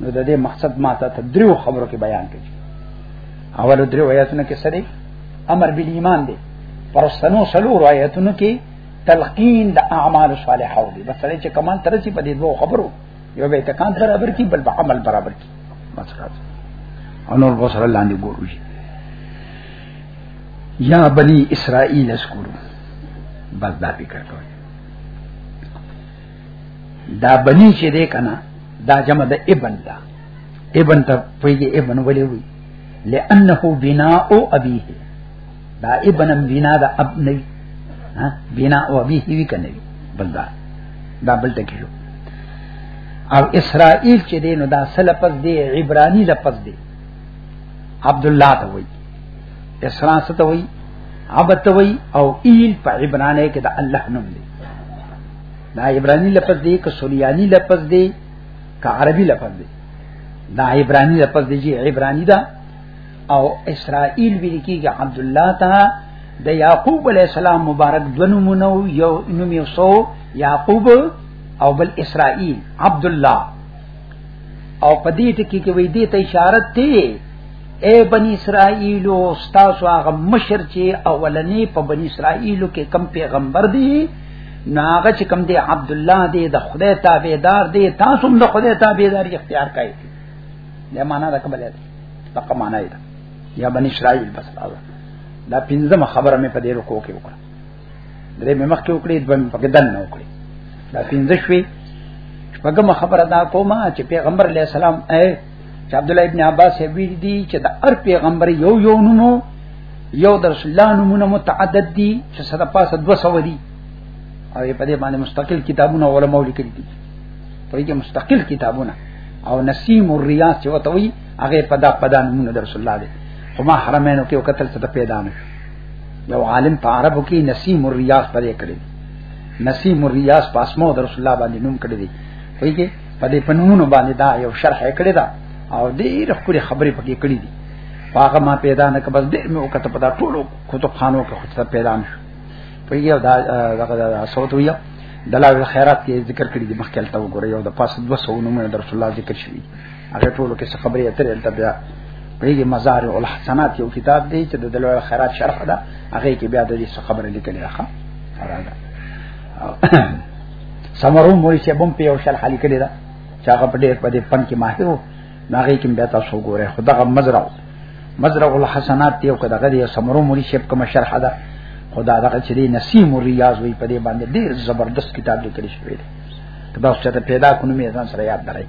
نو د دې مقصد ما ته دریو خبرو کې بیان کړي اول دریو آیاتونو کې سړي امر بل ایمان دی پر سنو سلو آیاتونو کې تلقین د اعمال صالحه او بس سړي چې کمال ترسي په دې دوه خبرو یو به تکان برابر کی بل به عمل برابر کی مسخره انور بصر الله دی ګورو یا بنی اسرائیل اسکورو بس دا فکر کوي دا بنی چې دې کنه دا جمع د ابن دا ابن ته پیږي ابن ولې وي لانه بناء ابيه دا ابن بنا دا اب نه ها بناء ابيه وی کنه بل دا دا بل ټکی شو او اسرائیل چې دین دا سلپس دی عبرانی لپس دی عبد الله ته وای اسرا ته وای عبد ته وای او ایل په عبرانه کې د الله نوم دی دا عبرانی لفظ دی که سوریانی لفظ دی که عربي لفظ دی دا عبرانی لفظ دی چې عبرانی دا او اسرائیل ویل کیږي عبد الله ته د یعقوب علی السلام مبارک دونمونو یو نوم یو سو یعقوب او بل اسرائیل عبد الله او په دې ټکی کې وې دې ته اشاره ته اے بنی اسرائیل او تاسو هغه مشر چې اولنې په بنی اسرائیل کې کم پیغمبر دی ناغه چې کم دی عبد الله دی د خدای تابعدار دی تاسو هم د خدای تابعدار اختیار کړئ دا معنا ده کومه ده دا معنا ده یا بنی اسرائیل بس دا پنځمه خبره مې په دې رکو کې وکړه درې مې مخکې وکړې دوه مې پکې دن نه وکړې دا پنځه شوې شپږم خبره دا کومه چې پیغمبر علی السلام اے چې عبد الله ابن عباس یې ویل دي چې د هر پیغمبر یو یو نومو یو در رسول الله نمونه متعدد دي چې سره پاسه 200 دي او په دې باندې مستقل کتابونه علماء لیکلي دي په دې مستقل کتابونه او نسیم الریاض چې وته وي هغه پدا پدا نمونه در رسول الله دي هما حرمینو کې وکتل څه پیدا نه یو عالم په عربو کې نسیم الریاض پرې کړی نسیم الریاض په اسماء د رسول الله باندې نوم کړی دی هیګه په دې پنونو باندې دا یو شرح کړی دا او ډېر خوري خبرې پکې کړې دي هغه ما پیدا نه کبس ډېر مې وکړه په دا ټولو کتب خانو کې خود پیدا نه شو په یو دا دغه صوت ویا دلایل خیرات کې ذکر کړی دي مخکې تل وګورئ یو د پاس 200 نومونه د رسول الله ذکر شوی هغه ټولو کې څه خبرې اترې دلته بیا پرېږي مزار الحسنات یو کتاب دی چې د دلوي خیرات شرح ده هغه کې بیا د دې څه خبره لیکلې ده ښه سمرو موري چې بم په یو شل حالي کړی ده چې هغه په ډېر په دې فن کې ماهر وو هغه کې بیا تاسو ګوره خدغه مزرعه مزرعه الحسنات یو کده غدي سمرو موري چې کوم شرح ده خدا دغه چې دی نسیم ریاض وی په دې باندې ډېر زبردست کتاب لیکل شوی دی دا څه ته پیدا کونو مې ځان سره یاد درای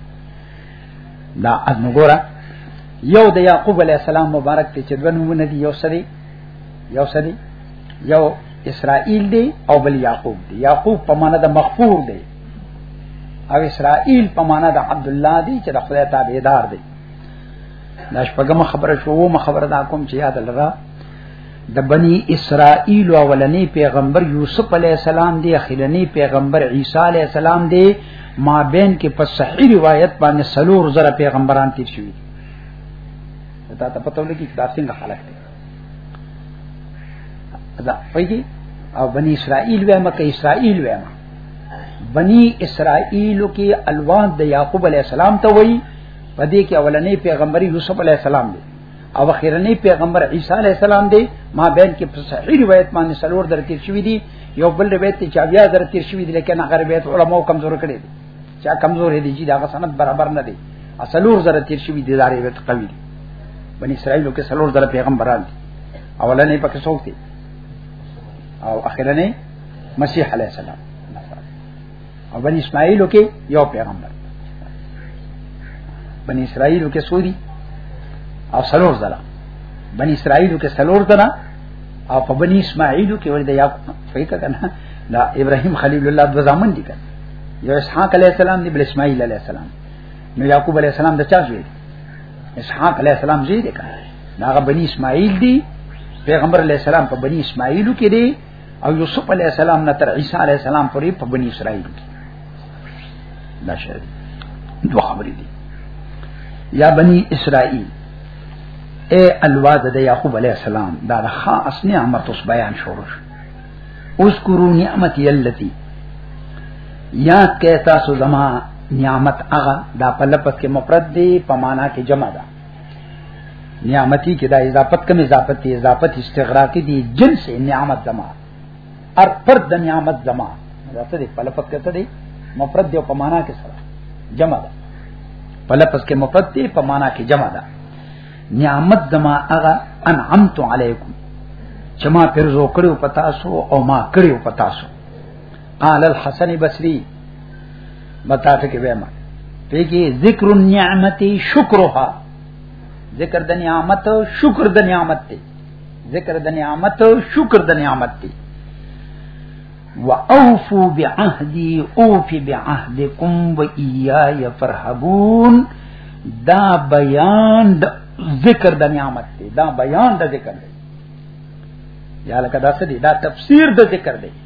دا انګورا یو د یعقوب علی السلام مبارک ته چې دوه نمونه دي یو سری یو سری یو اسرائیل دی او بل یعقوب دی یعقوب په معنا د مغفور دی او اسرائیل په معنا د عبد الله دی چې د خدای تابعدار دی دا شپږم خبره شو مخبره دا کوم چې یاد لره د بنی اسرائیل اولنی پیغمبر یوسف علی السلام دی اخیرنی پیغمبر عیسی علی السلام دی ما بین کې په صحیح روایت باندې سلور زره پیغمبران تیر شوی دا ته پته ولګی دا څنګه خلق دی دا وایي او بنی اسرائیل وای مکه اسرائیل وای بنی اسرائیل کې الوان د یعقوب علی السلام ته وایي پدې کې اولنې پیغمبري یوسف علی السلام دی او اخیرنی پیغمبر عیسی علی السلام دی ما بین کې په صحیح روایت باندې سلور درتیر شوی دی یو بل روایت چې بیا درتیر شوی دی لیکن هغه روایت علماو کمزور کړی دی چې کمزور دی چې دا سند برابر نه دی اصلور زره تیر شوی دی دا روایت قوی دی بنی اسرائیلو کې سلور زره پیغمبران دي اولنې پکې څوک دي او اخیرنې مسیح علی السلام او بنی اسماعیل کې یو پیغمبر بنی اسرائیل کې سوري او سلور زلا بنی اسرائیل کې سلور زلا او په بنی اسماعیل کې ورته یا فیت کنه دا ابراهیم خلیل الله د زامن دي کنه یو اسحاق علی السلام دی بل اسماعیل علی السلام نو یعقوب علی السلام د چا زوی اسحاق علی السلام زوی دی کنه دا بنی اسماعیل دی پیغمبر علی السلام په بنی اسماعیل کې دی او یوسف علی السلام نه تر عیسی علی السلام پورې په بنی اسرائیل کې دا شعر دوه خبرې دي یا بنی اسرائیل اے الواد د یعقوب علی السلام دا د خاص نعمت اوس بیان شروع اذکروا نعمتي التي یاد کئ تاسو زما نعمت هغه دا په لپس کې مفرد دی په معنا کې جمع ده نعمتي کې دا اضافت کم اضافت دی اضافت استغراقی دی جنس نعمت زما ار پر د نعمت زما دا څه دی په لفظ کې څه دی مفرد دی په معنا کې سره جمع ده په لفظ کې مفرد دی په معنا کې جمع ده نعمت زما هغه انعمت علیکم چې ما پرزو کړو پتا سو او ما کړو پتا سو قال الحسن بصری بتا ته کې وېما پیږي ذکر النعمت شکرها ذکر د نعمت او شکر د نعمت دی ذکر د نعمت او شکر د نعمت دی واوفوا بعهدي اوف بعهدكم واياي فرحبون دا بیان د ذکر د نعمت دی دا بیان د ذکر دی یا لکه دا څه دی دا تفسیر د ذکر دی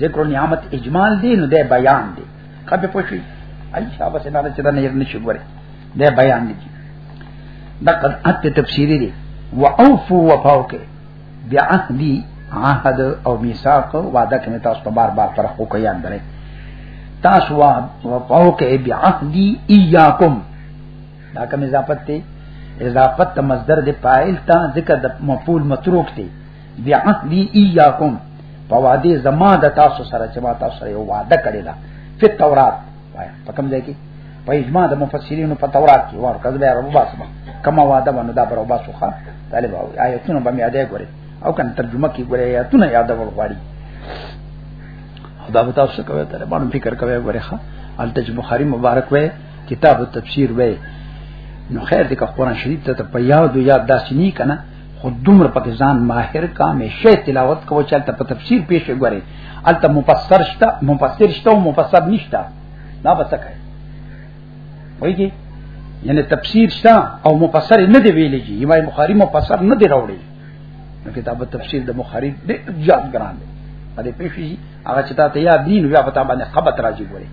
ذکر نعمت اجمال دی نو ده بیان دی کبه پوښی ای شابه سنا چې دا نه یې نشي ګوره ده بیان دی دا قد ات تفسیری دی واوفو وفاوک بعهدی عهد او میثاق وعده کنه تاسو ته بار بار پر خو کوي اندره تاسو وا وفاوک بعهدی ایاکم دا کوم اضافت ته اضافت مصدر دی فاعل ته ذکر د مفعول متروک دی بیا دی ایاکم په وعده زما د تاسو سره چې ما تاسو سره یو وعده کړی دا په تورات وایا په کوم ځای کې په اجماع د مفسرینو په تورات کې ور کړل به رب باسما کما وعده باندې دا پر وباسوخه طالب او آیتونه باندې یادې ګوري او کنه ترجمه کې ګوري آیتونه یاد ور غواړي خدا به تاسو کوي تر باندې فکر کوي ګوري ښا التج بخاری مبارک وې کتاب التفسیر وې نو خیر دې که قرآن شریف ته په یاد یاد داسې نه کنه خود دومره پکې ځان ماهر کا مشه تلاوت کوو چې تل په تفسیر پیښه غوري الته مفسر شته مفسر شته او مفسر نشته دا به څه کوي وایي یعنی تفسیر شته او مفسر نه دی ویلې چې امام بخاری مفسر نه دی راوړي نو کتاب تفسیر د بخاری ډېر زیات ګران دی په دې پیښه هغه چې تا ته یاد دین بیا پتا باندې خبرت راځي ګوري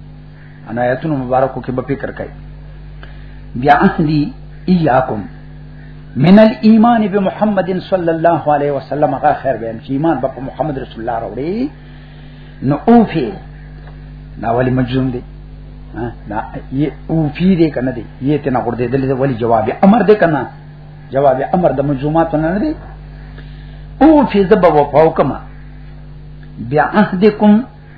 عنایتونو مبارکو کې به فکر کوي بیا اهدی ایاکم من الايمان بمحمد صلى الله عليه وسلم غا خیر به چې ایمان په محمد رسول الله راوړي نو اوفي دا ولی مجزوم دی دا یې اوفي دی کنه دی یې ته نه ور دي دلته ولی جواب امر دی کنه جواب امر د مجزومات نه دی اوفي زب وفاو کما بیا عهدکم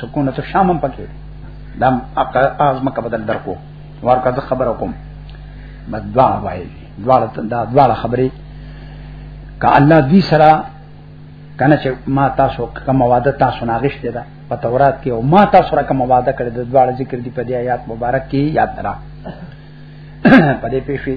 سکونه ته شام هم پکې دا اعظم کا بدل درکو ورکه زه خبر کوم بدوا وایي دواړه دا دواړه خبرې ک الله دې سره کنه چې ما تاسو کوم وعده تاسو ناغشته ده په تورات کې او ما تاسو سره کوم وعده کړې د دواړه ذکر دی په دې آیات مبارک کې یاد درا په دې پیښې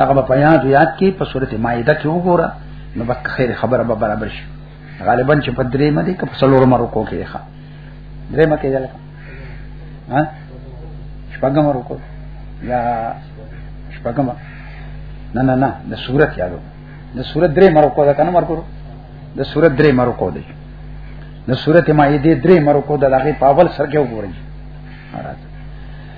دغه په یاد یاد کې په سورته مائده کې وګوره نو به خیر خبره به برابر شي غالبا چې په درې مده کې په څلور مرو کو کې ښه درې مده کې ځلکه ها شپږم مرو کو یا شپږم نه نه نه د صورت یادو د صورت درې مرو کو دا کنه مرو کو د صورت درې مرو کو دی د صورت مائده درې مرو کو د هغه پاول سر کې وګورئ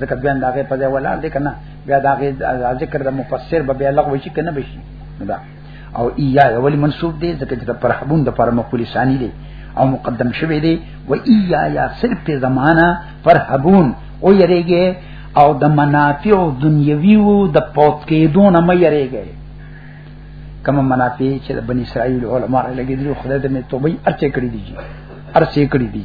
ځکه بیا دا غي په ځای ولا دې کنه بیا دا غي ذکر د مفسر به بیا لغوي شي کنه بشي دا او ایا ولی منسوب دی ځکه چې د پرحبون د پر مقولی ثانی دی او مقدم شوی دی و ایا یا صرف په زمانہ پرحبون او یریږي او د منافع دنیوي وو د پوت کېدو نه مې یریږي کوم منافع چې د بنی اسرائیل علماء لګیدل خدای دې مې توبې ارچه کړې دي ارچه کړې دي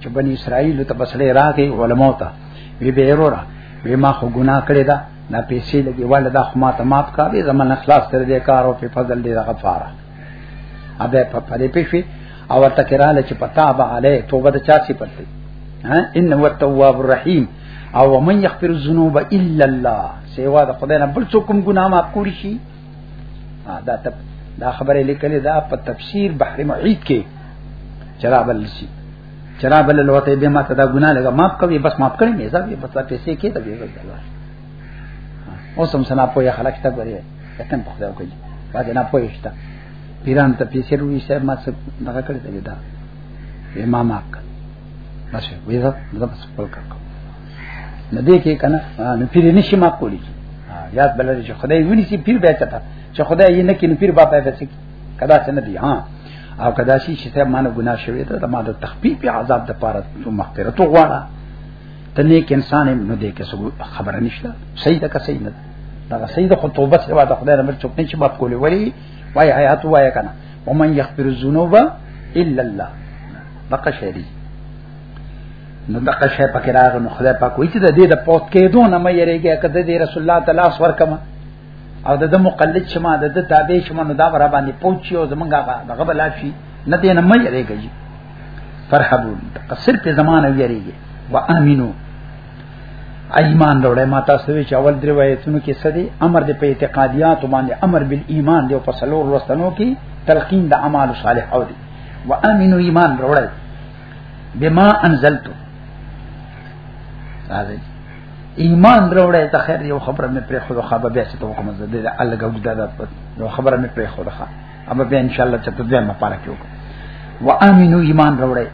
چې بنی اسرائیل ته بسړې راغی علماء ته وی به ورا وی ما خو ګناه کړی دا نه پیسې لګي والا دا خو ما ته ماف کا به زمون اخلاص تر دې کار او په فضل دې غفاره ابه په پدې پېښې او ورته کړه چې پتا به علی توبه د چا سی پته ها ان هو التواب الرحیم او من یغفر الذنوب الا الله سیوا د خدای نه بل څوک کوم ګناه معاف کولی شي دا تب دا خبره لیکلې دا په تفسیر بحر معید کې چرابل لسی چرابل لوته به ما ته دا ګناه لګا معاف کوي بس معاف کړی مې زه به بس پیسې کې ته به ګرځوار اوس هم سنا په خلک ته غوري کتن په خدای کوي باندې نه پوهیشته پیران ته پیسې روي صاحب ما څه دغه کړی دا امام اک بس وې دا بس خپل کړ نه دې کې کنه نو پیر نشي ما کولی یاد بلل چې خدای ونی سي پیر به چتا چې خدای یې نه کینو پیر با پیدا سي کدا څه نه دی ها او کدا شي چې ته مانو ګناه شوی ته ما د تخفیف عذاب د پاره تو مغفرت غواړه ته نیک انسان نو دې کې خبره نشته صحیح ده که صحیح نه دا صحیح ده خو توبه سره واده خدای رحمت چوک نه چې ماف کولی ولی وای حیات وای کنه ومن یغفر الذنوب الا الله بقى شهري نو دغه شی پکې راغ نو خدای پاک وایي چې د دې د پوت کېدو نه مې یریږي کده دې رسول الله تعالی اس ورکم او د مقلد شمه د د تابع شمه نو دا ور باندې پوچیو زمونږه دغه بلا شي نه دې نه مې یریږي فرحبون قصر په زمانه یریږي و امینو ایمان وروړی ما تاسو وی چې اول درې وایتونو کې سدي امر د په اعتقادیات باندې امر بل ایمان دی او په سلور لوستنو کې تلقین د اعمال صالح او دی وامنو ایمان وروړی بما انزلتو راځي ایمان وروړی ته خیر یو خبره مې پرې خو خبره بیا چې ته کوم زه دې الله ګوډ دادات په یو خبره مې پرې خو ده اما به ان شاء الله چې ته دې ما پاره کېو وامنو ایمان وروړی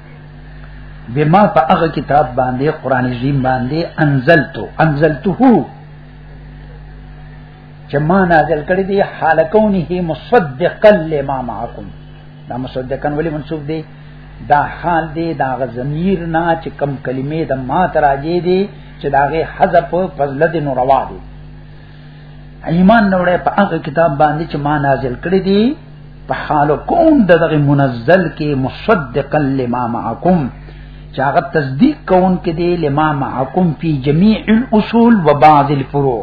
بما په هغه کتاب باندې قران عظیم باندې انزلتو انزلته چې ما نازل کړی دی حالکونه مصدقا لما معكم دا مصدقا ولی منسوب دی دا حال دی دا غزمیر نه چې کم کلمې د ما تراجې دی چې داغه حذف فضل دین روا دی ایمان نوړې په هغه کتاب باندې چې ما نازل کړی دی په حال کون دغه منزل کې مصدقا لما معكم چې هغه تصدیق کون کې دی لما معكم فی جميع الاصول وبعض الفروع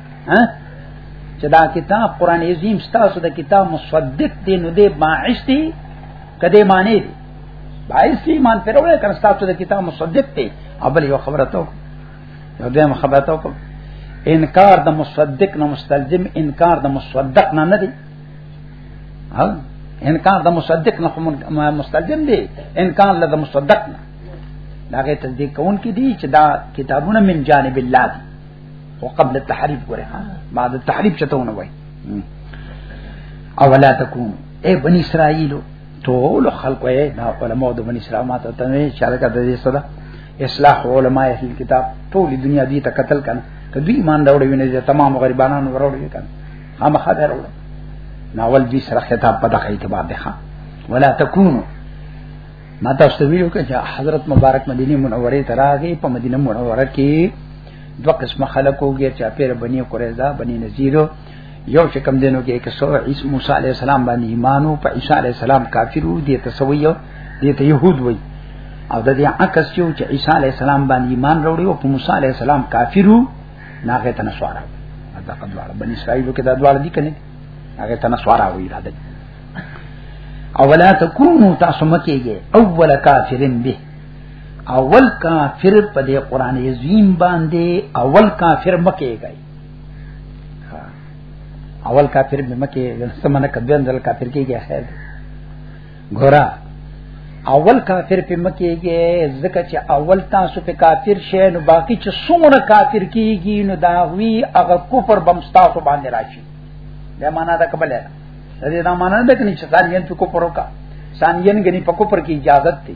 ها چې دا کتاب قران عظیم ستاسو د کتاب مصدق دی نو دی باعث دی کده معنی دی باعث دی ایمان پر وړه کنه ستاسو د کتاب مصدق دی اول یو خبره تو یو دیم خبره تو انکار د مصدق نه مستلزم انکار د مصدق نه نه دی ها انکار د مصدق نه مستلزم دی انکار له مصدق نه دا غي تصدیق کون کی دی چې دا کتابونه من جانب الله دی او قبل التحریف ګره بعد التحریف چته ونه وای او ولا تکون اے بنی اسرائیل ټول خلق اے دا علماء د بنی اسرائیل ماته ته نه شارکه د دې صدا اصلاح علماء اهل کتاب ټول دنیا دې ته قتل کنه کدی ایمان دا وړي نه تمام غریبانو وروړي کنه هم خبر وړي ناول دې سره خطاب په دغه اعتبار ده ولا تکون ما تاسو ویلو چې حضرت مبارک مدینه منوره ته راغی په مدینه منوره کې دو قسم خلق ہو گیا چا پیر بنی قریضہ بنی نذیر یو چې کم دینو کې کسو عیسی موسی علی السلام باندې ایمان او په عیسی علی السلام کافر وو دي تسویو دي ته يهود وای او د دې عکس چې عیسی علی السلام باندې ایمان وروړي او په موسی علی السلام کافر وو ناغه ته نسوارا دا قدوار بنی اسرائیل کې دا دوار دي کنه هغه ته نسوارا وی را دي اولا تکونو تاسو مکیږي اول کافرین به اول کافر په دې قران عظیم باندې اول کافر مکه گئی اول کافر به مکه سمنه کبه اندل کافر کیږي خیر ګورا اول کافر په مکه کې ځکه چې اول تاسو په کافر شې نو باقی چې څومره کافر کیږي نو دا وی هغه کفر بم تاسو باندې راشي دا معنا دا قبل ده دا معنا ده چې ځان یې په کفر وکا ځان یې غني په کفر کې اجازه ده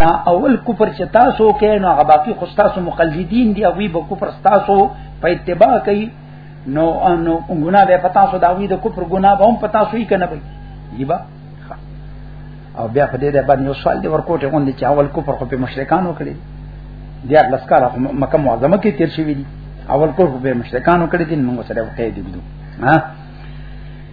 دا اول کفر چې تاسو کې نو هغه باقی خو تاسو مقلدین دی هغه به کفر تاسو په اتباع کوي نو نو ګناه به پتا سو دا وی د کفر ګناه به هم پتا سو یې کنه به یبا او بیا په دې ده باندې یو سوال دی ورکوټه غوندي چې اول کفر خو په مشرکانو کړی دی هغه لسکار مکه معظمه کې تیر شوی دی اول کفر په مشرکانو کړی دی نو سره وکړی دی ها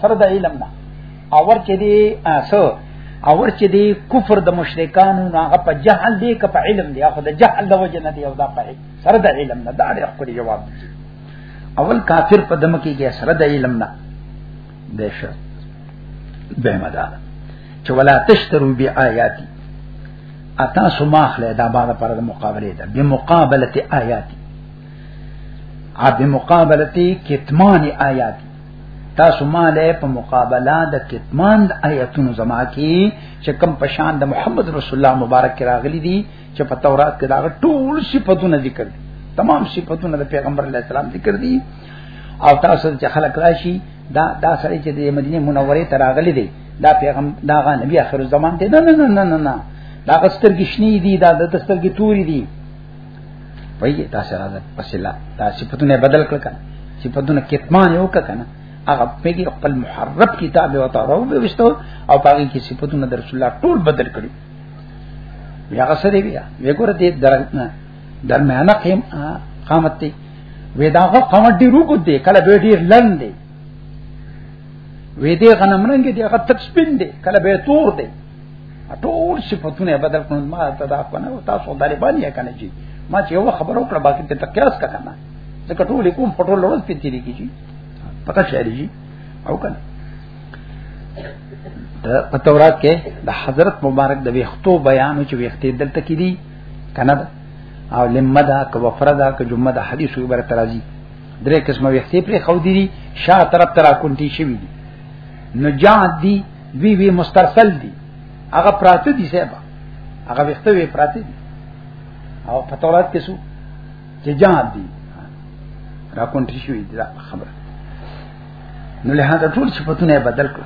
سره د علم نه اور چې دی اسو اور چې دی کفر د مشرکانو نه هغه په جهل دی که په علم دی هغه د جهل د وجه نه دی او دا په سره د علم نه دا ډېر خپل جواب دی اول کافر په دمه کې کې سره د علم نه دی شه به مدار چې ولا تشترو بی آیاتی اتا سماخ له دا باندې پر مقابله ده بمقابله آیاتی ا به مقابلتي کتمان آیات تاسو مالې په مقابله د کتمان د آیاتونو زما کې چې کم پشان د محمد رسول الله مبارک راغلي دي چې په تورات کې دا ټول صفاتونه ذکر دي تمام صفاتونه د پیغمبر علی السلام ذکر دي او تاسو چې خلک راشي دا دا سړی چې د مدینه منوره ته راغلي دي دا پیغمبر دا غا نبی اخر زمان دی نه نه نه نه نه دا غستر گشنی دی دا د دستر کی توری دی وای تاسو راځه پسې لا دا صفاتونه بدل کړ کنه صفاتونه کتمان یو کنه هغه پیګي خپل محرب کتاب او تاراو به وشتو او پاګي کې صفاتونه در رسول الله ټول بدل کړی بیا غسه دی بیا وګوره دې درنه درمیانه قیم قامت دی وېداغه قامت دی روکو دی کله به ډیر لند دی وې دې غنمرنګ دی هغه تک سپین دی کله به تور دی ټول صفاتونه بدل کړو ما ته دا کنه او تاسو طالبان یې کنه جی ما چې یو خبرو کړ باقي ته تقیاس کا کنه ځکه ټول کوم فټو لړز په تیری کیږي پکا شعر جی او کنه په تورات کې د حضرت مبارک د ویختو بیان چې ویختې دلته کې دي کنه او لمه دا که وفره دا که جمعه دا حدیث وي برته راځي درې قسمه ویختې پرې خو دي شاه طرف ترا کونټي شوی دي نجات دي وی وی مسترسل دي هغه پراته دي سبا هغه وخته وی پراته دي او په تورات کې سو چې جهاد دي را کونټی شوې دا خبره نو له هغه ټول صفاتونه بدل کړ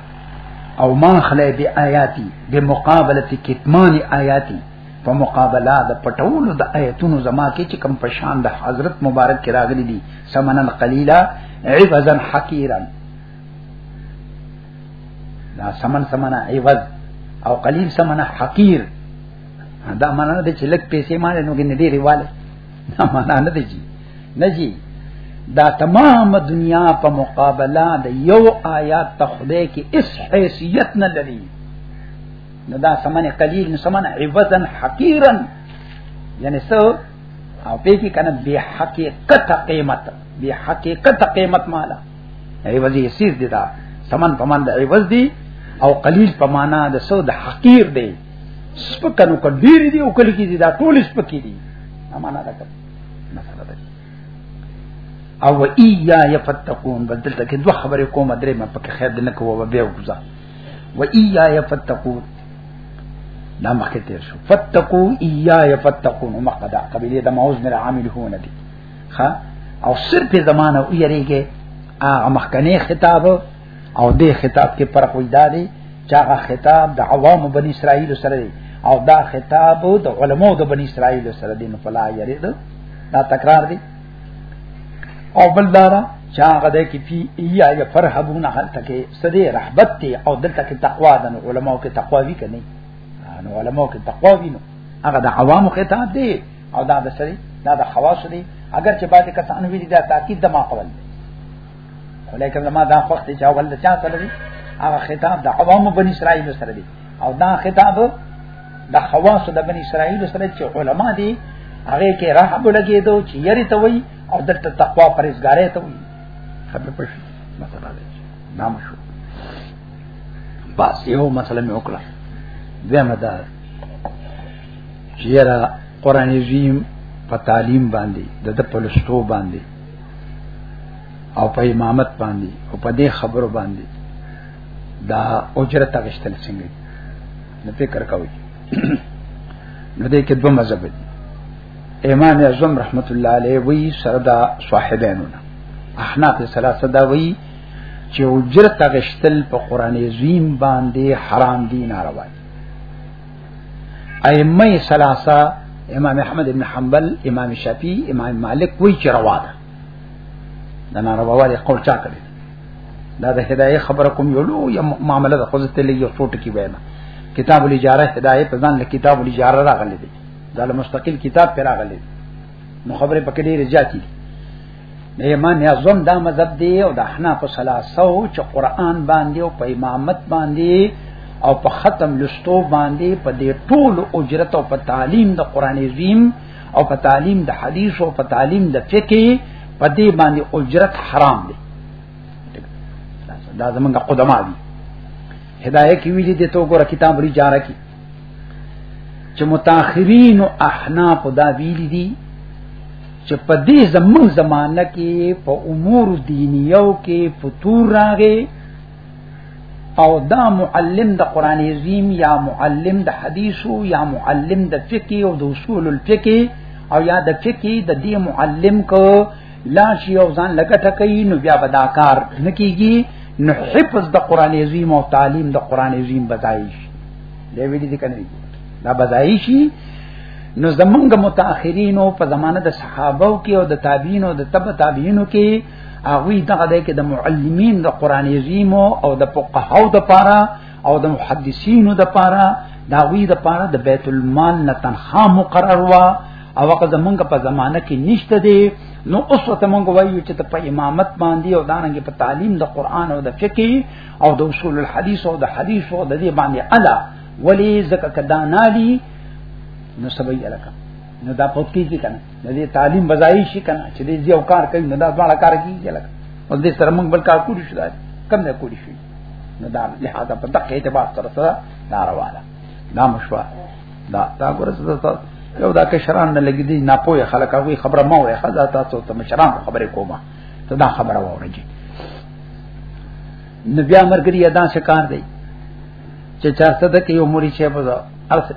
او ما خلای به آیاتی به مقابله کتمان آیاتی په مقابله د پټولو د آیتونو زما کې چې کم پشان د حضرت مبارک کې راغلي دي سمنن قلیلا عوضا حقیرا دا سمن سمنا عوض او قلیل سمنا حقیر دا معنا نه چې لک پیسې مال نو کې نه دی ریواله دا معنا نه دی چې نه جی دا تمام دنیا په مقابله د یو آیات ته خدای کې اس حیثیت نه لري نو دا سمن قلیل نو سمن عوضا حقیرا یعنی سو او په کې کنه به حقیقت قیمت به حقیقت قیمت مالا ایواز یې سیر دي دا سمن پمن د ایواز دي او قلیل په معنا د سو د حقیر دی سپکنو کډیر دی او کلی کی دی دا ټول سپکی دی معنا دا کوي مثلا دا او ایا یفتقون بدل تک دوه خبرې کوم درې ما پکې خیر دنه کوو به وګزا و ایا یفتقون دا مخکې تیر شو فتقو ایا یفتقون مخدا قبیله د موز مر عامل هونه دي ها او صرف زمانه او یریږي هغه مخکنی خطاب او دې خطاب کې فرق وې دادي چې هغه خطاب د عوام بنی اسرائیل سره دی او دا خطاب د علماو د بنی اسرائیل سره دی نو فلا یرید دا تکرار دی او بل دارا چې هغه د کې پی یا یا فرحبون هل تکي سدي رحبت دی او دلته کې تقوا د علماو کې تقوا وی کني نو علماو کې تقوا وی نو هغه د عوام خطاب دی او دا د سری دا د خواص دی اگر چې باید کسان ویری دا تاکید د ما قبل دی ولیکن ما دا وخت چې اول د چا سره دی هغه خطاب د عوام بنی اسرائیل سره دی او دا خطاب د خواص د بنی اسرائیل سره چې علما دي هغه کې رحم لګیدو چې یری ته وای او دلته تقوا پرېزګارې ته وای خبر پښې مثلا دی نام شو بس یو مسله مې وکړه دغه مدار چیرې قران عظیم په تعلیم باندې د د پلشتو باندې او په امامت باندې او په دې خبرو باندې دا اجرت غشتل څنګه نو فکر کوي نو دې کې دوه مذهب دي امام اعظم رحمت الله علیه وی سردا صاحبانو احناف ثلاثه دا وی چې اجرت غشتل په قران عظیم باندې حرام دي ناروا دي ائمه ثلاثه امام احمد ابن حنبل امام شافعي امام مالک وی چې روا ده دا نارواوالي قول چا کړی دا د هدايه خبره کوم یو لو یا معاملې د خوځته لې یو څوټ کی وینا کتاب الاجاره هدايه په ځان له کتاب الاجاره راغلي دي دا له مستقل کتاب پر راغلي نو خبره پکې ډېر زیاتی د امام اعظم دا مذهب دی او د احناف ثلاثه چې قران باندې او په امامت باندې او په ختم لستو باندې په دې ټول اجرت او په تعلیم د قران عظیم او په تعلیم د حدیث او په تعلیم د فقه په دې باندې اجرت حرام دی دا زمونږ قدما دي هدايه کې ویلي دي تو ګور کتاب لري جاره کې چې متأخرین او احناف دا ویل دي چې په دې زمون زمانہ کې په امور دینیو کې فطور راغې او دا معلم د قران عظیم یا معلم د حدیثو یا معلم د فقه او د اصول الفقه او یا د فقه د دې معلم کو لا شي او ځان لکه ټکې نو بیا به دا کار نکېږي نو حفظ د قران عظیم او تعلیم د قران عظیم بدایي شي دی ویلي دي کنه دا بدایي شي نو زمونږ متأخرینو په زمانه د صحابه او کې او د تابعین او د تبع تابعینو کې هغه دغه د کې د معلمین د قران عظیم او د فقهاو د پاره او د محدثینو د پاره دا وی د پاره د بیت المال نه تنخوا مقرر وا او هغه زمونږ په زمانه کې نشته دی نو اوس ته مونږ وایو چې په امامت باندې او دانګې په تعلیم د قران او د فقه او د اصول الحديث او د حديث او د دې باندې الا ولی زکه کدا نالی نو سبي الکه نو دا پوت کیږي کنه نو دې تعلیم بزای شي کنه چې دې یو کار کوي نو دا ډول کار کیږي الکه او دې سره مونږ بل کار کوو شو دا کم نه کوو شو نه دا لحاظ په دقه اعتبار سره سره دا رواله دا مشوا دا دا ګور سره یو دا کشران نه لګی دي نه پوهه خلک هغه خبره ما وای خزا تاسو ته مشران خبره کومه ته دا خبره وورږي نبي امر کړی ادا شکار دی چې چا ستد کې یو موري شه بزا ارس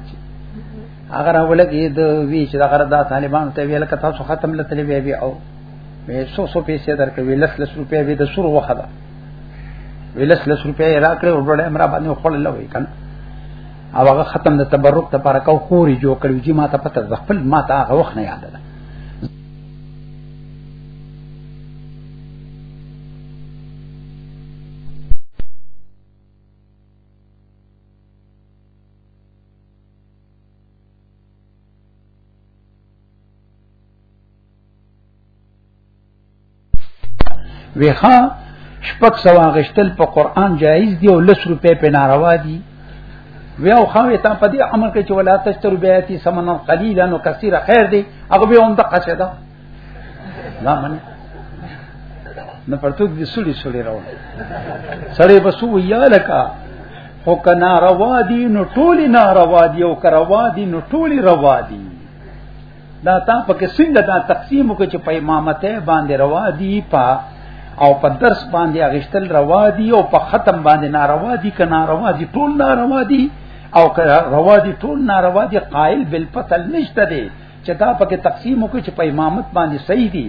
اگر اوله کې د وی چې اگر دا طالبان ته ویل کته تاسو ختم لته وی بیا او 100 100 پیسې درکوي لس لس روپیا به د سور وخه ده ویلس لس روپیا را کړې او ډوډۍ مرا باندې خپل لوي کنه او هغه ختم د تبرک ته پر کو خوري جو کړو چې ما ته پته خپل ما ته هغه وخت نه یاد ده ویخه شپک سوا غشتل په قران جایز دی او لس روپې په ناروا دی وی او خو ته په دې عمل کې چې ولا تشترو بیاتی سمن قلیلا نو کثیر خیر دی هغه به هم د قصیده دا منه نه پرتوک دي سړي سړي راو سړي بسو یا لکا خو کنا روا دي نو ټولي ناروا دي او کروا دي نو ټولي روا دي دا تا په کې څنګه دا تقسیم وکړي چې په امامته باندې روا دي په او په درس باندې اغشتل روا دي او په ختم باندې ناروا دي که ناروا دي ټول ناروا دي او که روا دي ټول ناروا دي قائل بل پتل نشته دي چې دا په کې تقسیم وکړي چې په امامت باندې صحیح دي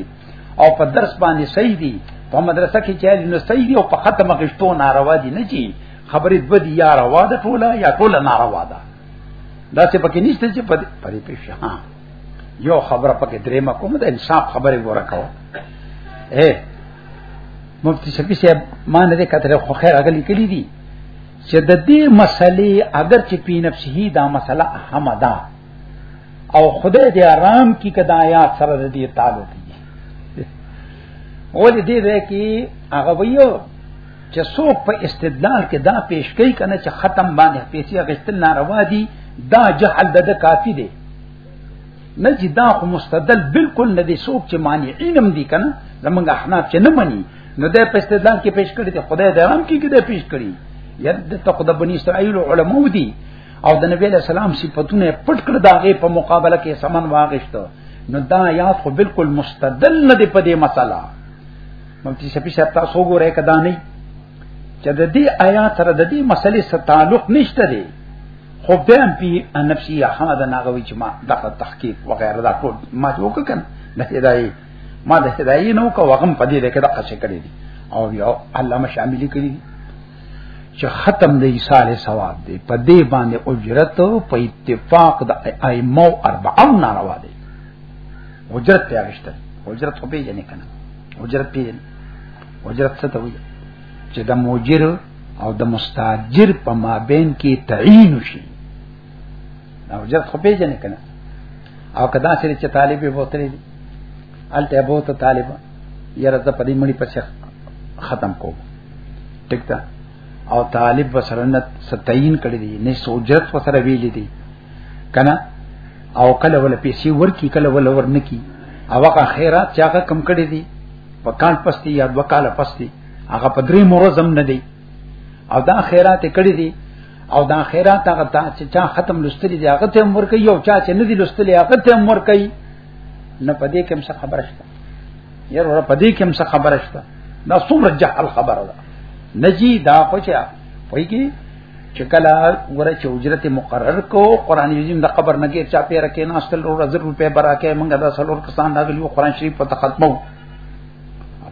او په درس باندې صحیح دي په مدرسه کې چې نو صحیح دي او په ختم اغشتو ناروا دي نه چی خبرې بدی یا روا ده ټوله یا ټوله ناروا ده دا څه پکې نشته چې په پرې پیښ ها یو خبره پکې درې ما کوم د انصاف خبره ګوره کاوه اے مفتی شفیع صاحب ما نه دې کتره خو خیر هغه لیکلي دي چې د دې مسلې اگر چې پی نفسه دا مسله اهمه ده او خدای دې آرام کی کدا یا سره دې تعلق دي ولې دې ده کې هغه ویو چې څوک په استدلال کې دا پیش کوي کنه چې ختم باندې پیسې غشتل ناروا دي دا جهل د کافی دی نه چې دا خو مستدل بالکل نه دي څوک چې معنی علم دي کنه زمونږ احناف چې نه مني نو د په استدلال کې پیش کړی ته خدای د رحم کې کې د پیش کړی یا د تقد بنی اسرائیل علماء دي او د نبی له سلام صفاتونه پټ کړ داغه په مقابله کې سمن واغښت نو دا یاد خو بالکل مستدل نه دی په دې مسله مفتی شفیع صاحب تاسو ګورئ کدا نه چې د دې آیات سره د دې مسلې سره تعلق نشته دی خو بیا هم پی نفسي احمد ناغوي چې ما دغه تحقیق وغیرہ دا ټول ما جوړ کړم د هدايه ما د هدايه نو کو وغم پدې ده کې دغه څه کړی دي او یو علامه شاملی کړی دي چې ختم د عیسی علی ثواب دی په دې باندې اجرت په اتفاق د ائمه 40 ناروا دی اجرت ته اړشته اجرت خو به یې نه کنه اجرت پیژن اجرت څه ته وایي چې د موجر او د مستاجر په مابین کې تعین شي دا اجرت خو پیژن کنه او کدا سره چې طالب به وتري الته به ته طالب یره د پدې مړي په ختم کو ټیک ده او طالب وسره نه ستاین کړی دی نه سوجرت وسره ویلې دی کنه او کله ول پیسې ورکی کله ول ورنکی او هغه خیرات چې هغه کم کړی دی په کال پستی یا دوه کال پستی هغه په درې مورزم نه دی او دا خیرات کړی دی او دا خیرات هغه ته چې چا ختم لستلی دی هغه ته عمر کوي او چا چې نه دی لستلی هغه ته عمر کوي نه پدې کوم څه خبره شته یار ور پدې کوم څه خبره شته دا څومره جهل خبره ده نجی دا خو چې وایي چې کله ګوره چې اجرت مقرر کو قران عظیم د قبر نه کې چا پیره کې نه اصل ورو زر روپے براکه موږ دا سلور کسان دا غلو قران شریف په ختمو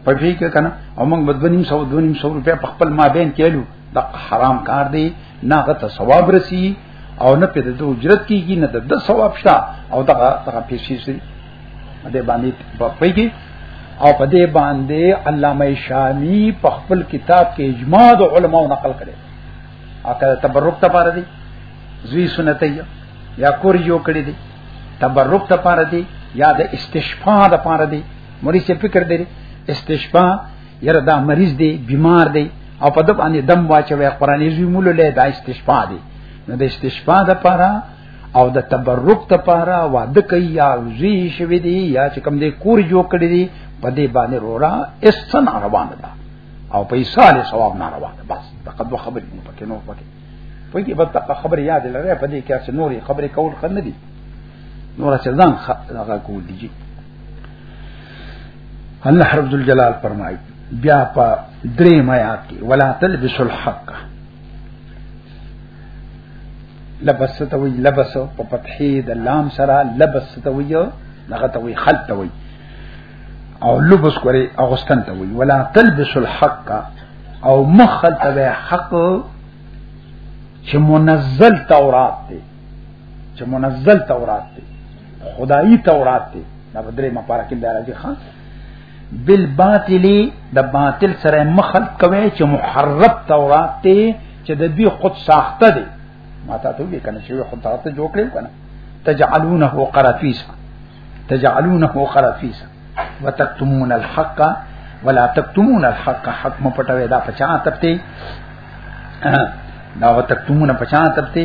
په دې کې کنه او موږ بدونیم سو دونیم سو روپے په خپل مابین کېلو دا حرام کار دی نه غته ثواب رسی او نه په دې اجرت کیږي نه د ثواب شته او دا دا پیسې دې باندې په پیګي او په دې باندې علامه شامی په خپل کتاب کې اجماع د علماو نقل کړي اکه تبرک ته پاره دي زوی سنتي یا کور یو کړی دي تبرک ته پاره دي یا د استشفاء د پاره دي مری څه فکر دی استشفاء یره دا مریض دی بیمار دی او په دې باندې دم واچوي قرآني زوی مولله دا استشفاء دی نو د استشفاء د پاره او د تبرک لپاره واده کوي یا زی شوی دی یا چې کوم دې کور جوړ کړی دی په دې باندې رورا استن روانه ده او پیسې له ثواب نه روانه بس فقط دوه خبرې نه پکې نو پکې په کې به تاسو خبر یاد لرئ په دې کې چې نورې خبرې کول خنه دي نور چې ځان هغه کول دي الله رب الجلال فرمایي بیا په درې میات کې ولا تلبسوا الحق لبس ته وی لبس په فتحې د لام سره لبس ته وی دغه ته وی خلط ته وی او لبس کوي اغستان ته وی ولا تلبس الحق او مخل ته حق چې منزل تورات دی چې منزل تورات دی خدایي تورات دی دا بدرې مپارکه دی راځي خان بالباطل د باطل سره مخل کوي چې محرف تورات ته چې د دوی خود ساخته دي ماته ته وی کنه چې خود تاسو جوړ کړو کنه تجعلونه قرافیس تجعلونه قرافیس وتكتمون الحق ولا تكتمون الحق حق مو پټوي دا پچا تپته دا وتكتمون پچا تپته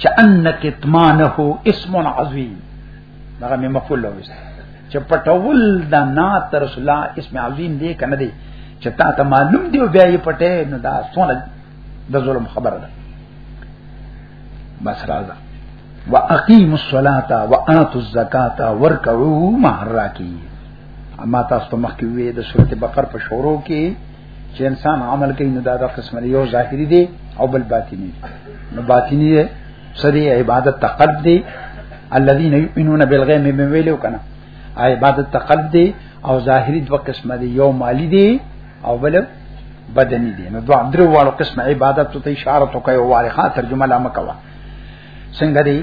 چې ان کتمانه اسم عظیم دا مې مفعول لوي چې پټول د نا تر رسول الله اسم عظیم دی کنه دی چې تا ته معلوم دی بیا یې پټه نو دا سونه د ظلم خبره ده بس راځه واقیم الصلاۃ واتوا الزکات ورکعوا مع الراکعين اما تاسو مخکې وې د سورته بقره په شروع کې چې انسان عمل کوي نو دا د قسم دی یو ظاهری دی او بل باطنی نو باطنی دی سری عبادت تقلب دی الذين يؤمنون بالغيب من ویلو کنه عبادت تقلب دی او ظاهری دو قسم دی یو مالی دی او بل بدنی دی نو دوه درو والو قسم عبادت ته اشاره تو کوي وارخه ترجمه لا مکوا څنګه دی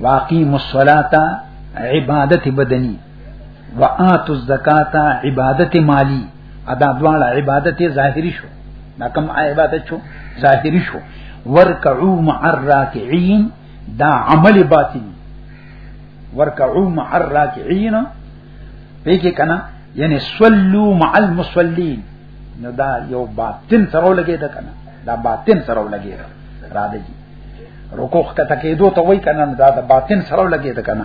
واقیم الصلاه عبادت بدنی وآتو الزکات عبادت مالی ادا دواړه عبادت ظاهری شو دا کوم عبادت شو ظاهری شو ورکعو مع الراکعين دا عمل باطن ورکعو مع الراکعين پیګه کنا یعنی صلو مع المصلين نو دا یو باطن سره لګی دا کنا دا باطن سره لګی را دی رکوع کته کېدو ته وای کنا دا باطن سره لګی دا کنا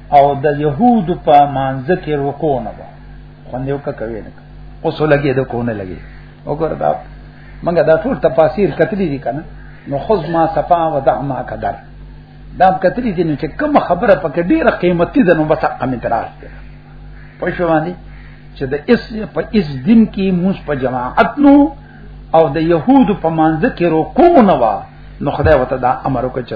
او د يهود په مانځ کې رکو نه وو خوند یو کا کوي نه اوس لګي د کو نه لګي وګوره دا منګه دا ټول تفاسیر کتلی دي کنه نو خذ ما صفا ودع ما قدر دا کتلی دي چې کوم خبره پکې ډیره قیمتي ده نو بس امن تراس ده په شو باندې چې د اس په اس دین کې موږ په جماعت نو او د يهود په مانځ کې رکو نه وا نو خدای وته دا امر وکړ چې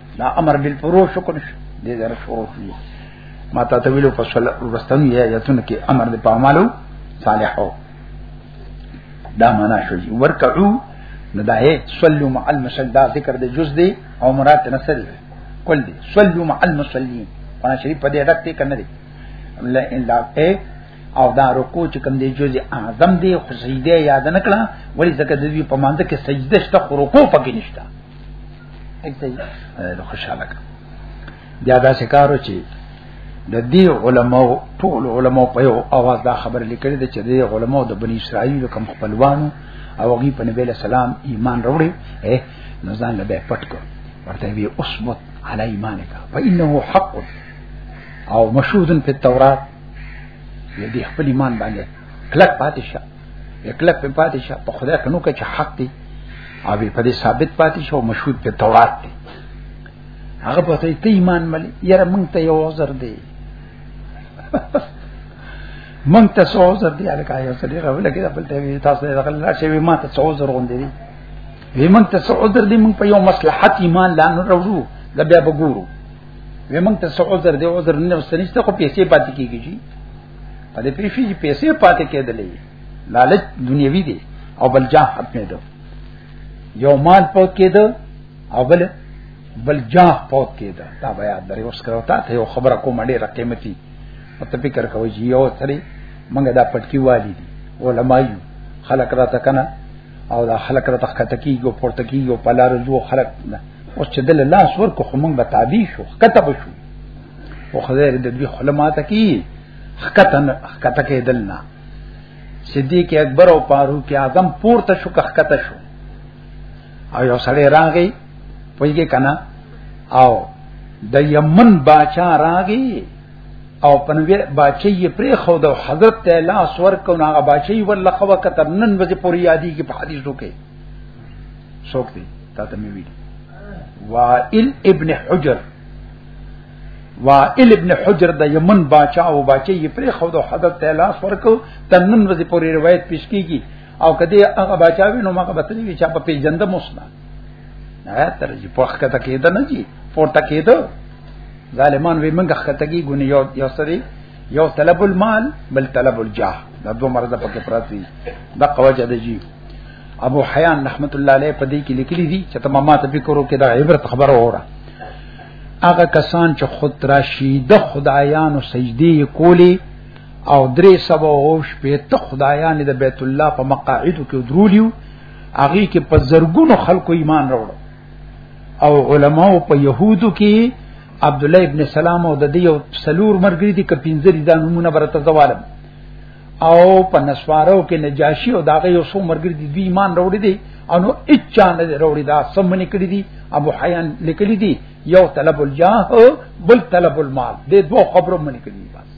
دا امر بالفروش حکم شو دې زره شروع شي ما ته ویلو په صلی ورستن یا یتون کې امر د پامالو صالحو دا معنا شو ورکعو نو دا هي صلو مع المصلی دا ذکر د جز دی او مراد نصر دی کول دی صلو مع المصلین قرآن شریف په دې اډک ته کنه دی لا الا او دا رکوع چې کوم دی جز اعظم دی خو سجده یاد نه کړه ولی ځکه د دې په مانځ کې سجده شته خو رکوع پکې نشته اکته خوشاله کړ بیا دا شکارو چې د دې علماو ټول علماو په یو اواز دا خبره لیکلې ده چې د علماو د بنی اسرائیل کوم خپلوانو او هغه په نبی له سلام ایمان وروړي اے نو ځان له پټ کو ورته وی اسمت علی ایمانک فانه حق او مشهود فی التوراۃ دې خپل ایمان باندې کلک پاتې شه کلک په پاتې شه په خدای کنو کې چې حق دی او په دې ثابت پاتې شه او مشهود په تورات دی هغه په ته ته ایمان ملي یاره مونږ ته یو عذر دی مونږ ته څو عذر دی الکه یو څه دی غوړل کې خپل ته تاسو ته غل لا شي ما ته څو عذر غوندې دی وی مونږ ته څو عذر دی مونږ په یو مصلحت ایمان لا نه وروړو دا بیا وګورو وی مونږ ته څو عذر دی عذر نه وسنیسته خو پیسې پاتې کیږي په دې پیسې پیسې پاتې کېدلې لالچ دنیوي دی او بل جان ختمې ده یو مال پوت کېده او بل بل جان پوت کېده دا بیا درې اوس کړو تا ته یو خبره کوم ډېر قیمتي او ته فکر کوي چې یو ترې موږ دا پټکی والی دي علماء یو خلک را تکنه او دا خلک را تخته کیږي پورته کیږي په لار جو خلک اوس چې دل الله سور کو خمون به تعبیر شو کته بشو او خدای دې دوی خله ماته کی خکتن خکته کې دلنا صدیق اکبر او فاروق اعظم پورته شو کخکته شو او یو سړی راغی پویږي کنا او د یمن باچا راغی او پنوی باچی یې پرې خو د حضرت تعالی سور کو نه هغه باچی ول خو کتر نن وځي پوری یادی کې په حدیثو کې څوک دی تا ته مې ویل وائل ابن حجر وائل ابن حجر د یمن باچا او باچا یې پرې خو د حضرت تعالی ورکو تنن ورځې پورې روایت پیش کیږي او کدی هغه باچا وینو مګه بتلی وی چې په پیجند مسنا نه تر دې په حق ته کېده نه جی پورته کېده ظالمان وی منګه خطګي ګونی یو یو سری یو طلب المال بل طلب الجاه دا دوه مرزه پکې پراتی دا قواجه دی جی ابو حیان رحمت الله علیه په دې کې لیکلي دي چې تمام ما ته فکر وکړه دا عبرت خبره وره هغه کسان چې خود راشي د خدایانو سجدي کولی او درې سبا او شپې ته خدایان د بیت الله په مقاعد کې درولیو هغه کې په زرګونو خلکو ایمان راوړ او علماو په يهودو کې عبد الله ابن سلام او د دې او سلور مرګري دي کپینځري دا نمونه برته زوالم او په نسوارو کې نجاشي او داغه یو څو مرګر دي دی ایمان وروړي دي او نو اچا نه وروړي دا سمنه کړی دي ابو حیان لیکلی دي یو طلب الجاه بل طلب المال دې دوه خبرو منې کړی بس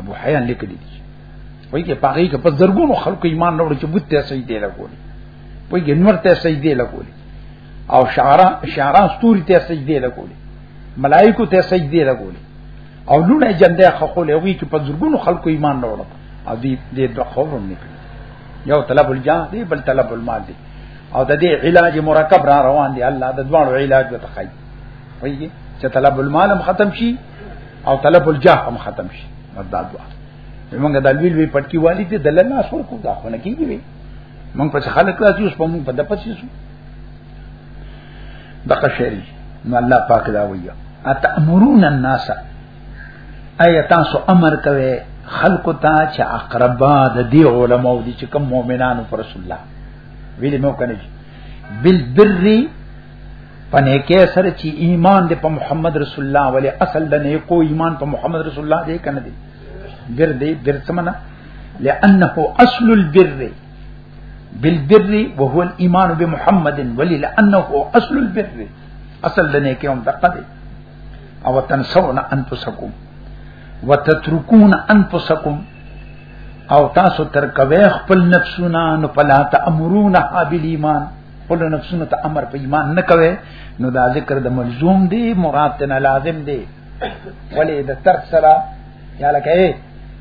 ابو حیان لیکلی دي وایي چې پاګی کې په زرګونو خلکو ایمان وروړي چې بوت ته صحیح دی لګولي وایي چې نور ته صحیح دی لګولي او شعرا شعرا ستوري ته صحیح دی لګولي ملائکو ته صحیح دی لګولي او لونه جندې خخول او کی په زرګونو خلکو ایمان نه وړو او دې دې د خبرو نه کړ یو طلب الجاه دی بل طلب المال دی او د دې علاج مرکب را روان دی الله د دوه علاج به تخای وایي چې طلب المال هم ختم شي او طلب الجاه هم ختم شي مردا دعا موږ د ویل وی پټکی والی ته دلل نه سور کو دا خو نه کیږي موږ په خلک راځي اوس په موږ په دپسې شو دغه شری نو الله پاک دا وایي اتامرون الناس اي تاسو امر کوي خلق ته چې اقربا د دی علماء دي چې کوم مؤمنانو پر رسول الله ویل مو کنه بل بری پنه کې سره چې ایمان دې په محمد رسول الله ولی اصل د نه کو ایمان په محمد رسول الله دې کنه دي بر دې بر سمنا لانه اصل البر بالبر وهو الايمان بمحمد ولي لانه اصل البر اصل لنه کې هم دقه دي او تنسون انفسکم وتتركون انفسکم او تاسو تر کوي خپل نفسونه نو پلا تامرون حابل ایمان خپل نفسونه ته امر په ایمان نه کوي نو دا ذکر د ملزوم دی مراد نه لازم دی ولې د ترک سره یا لکه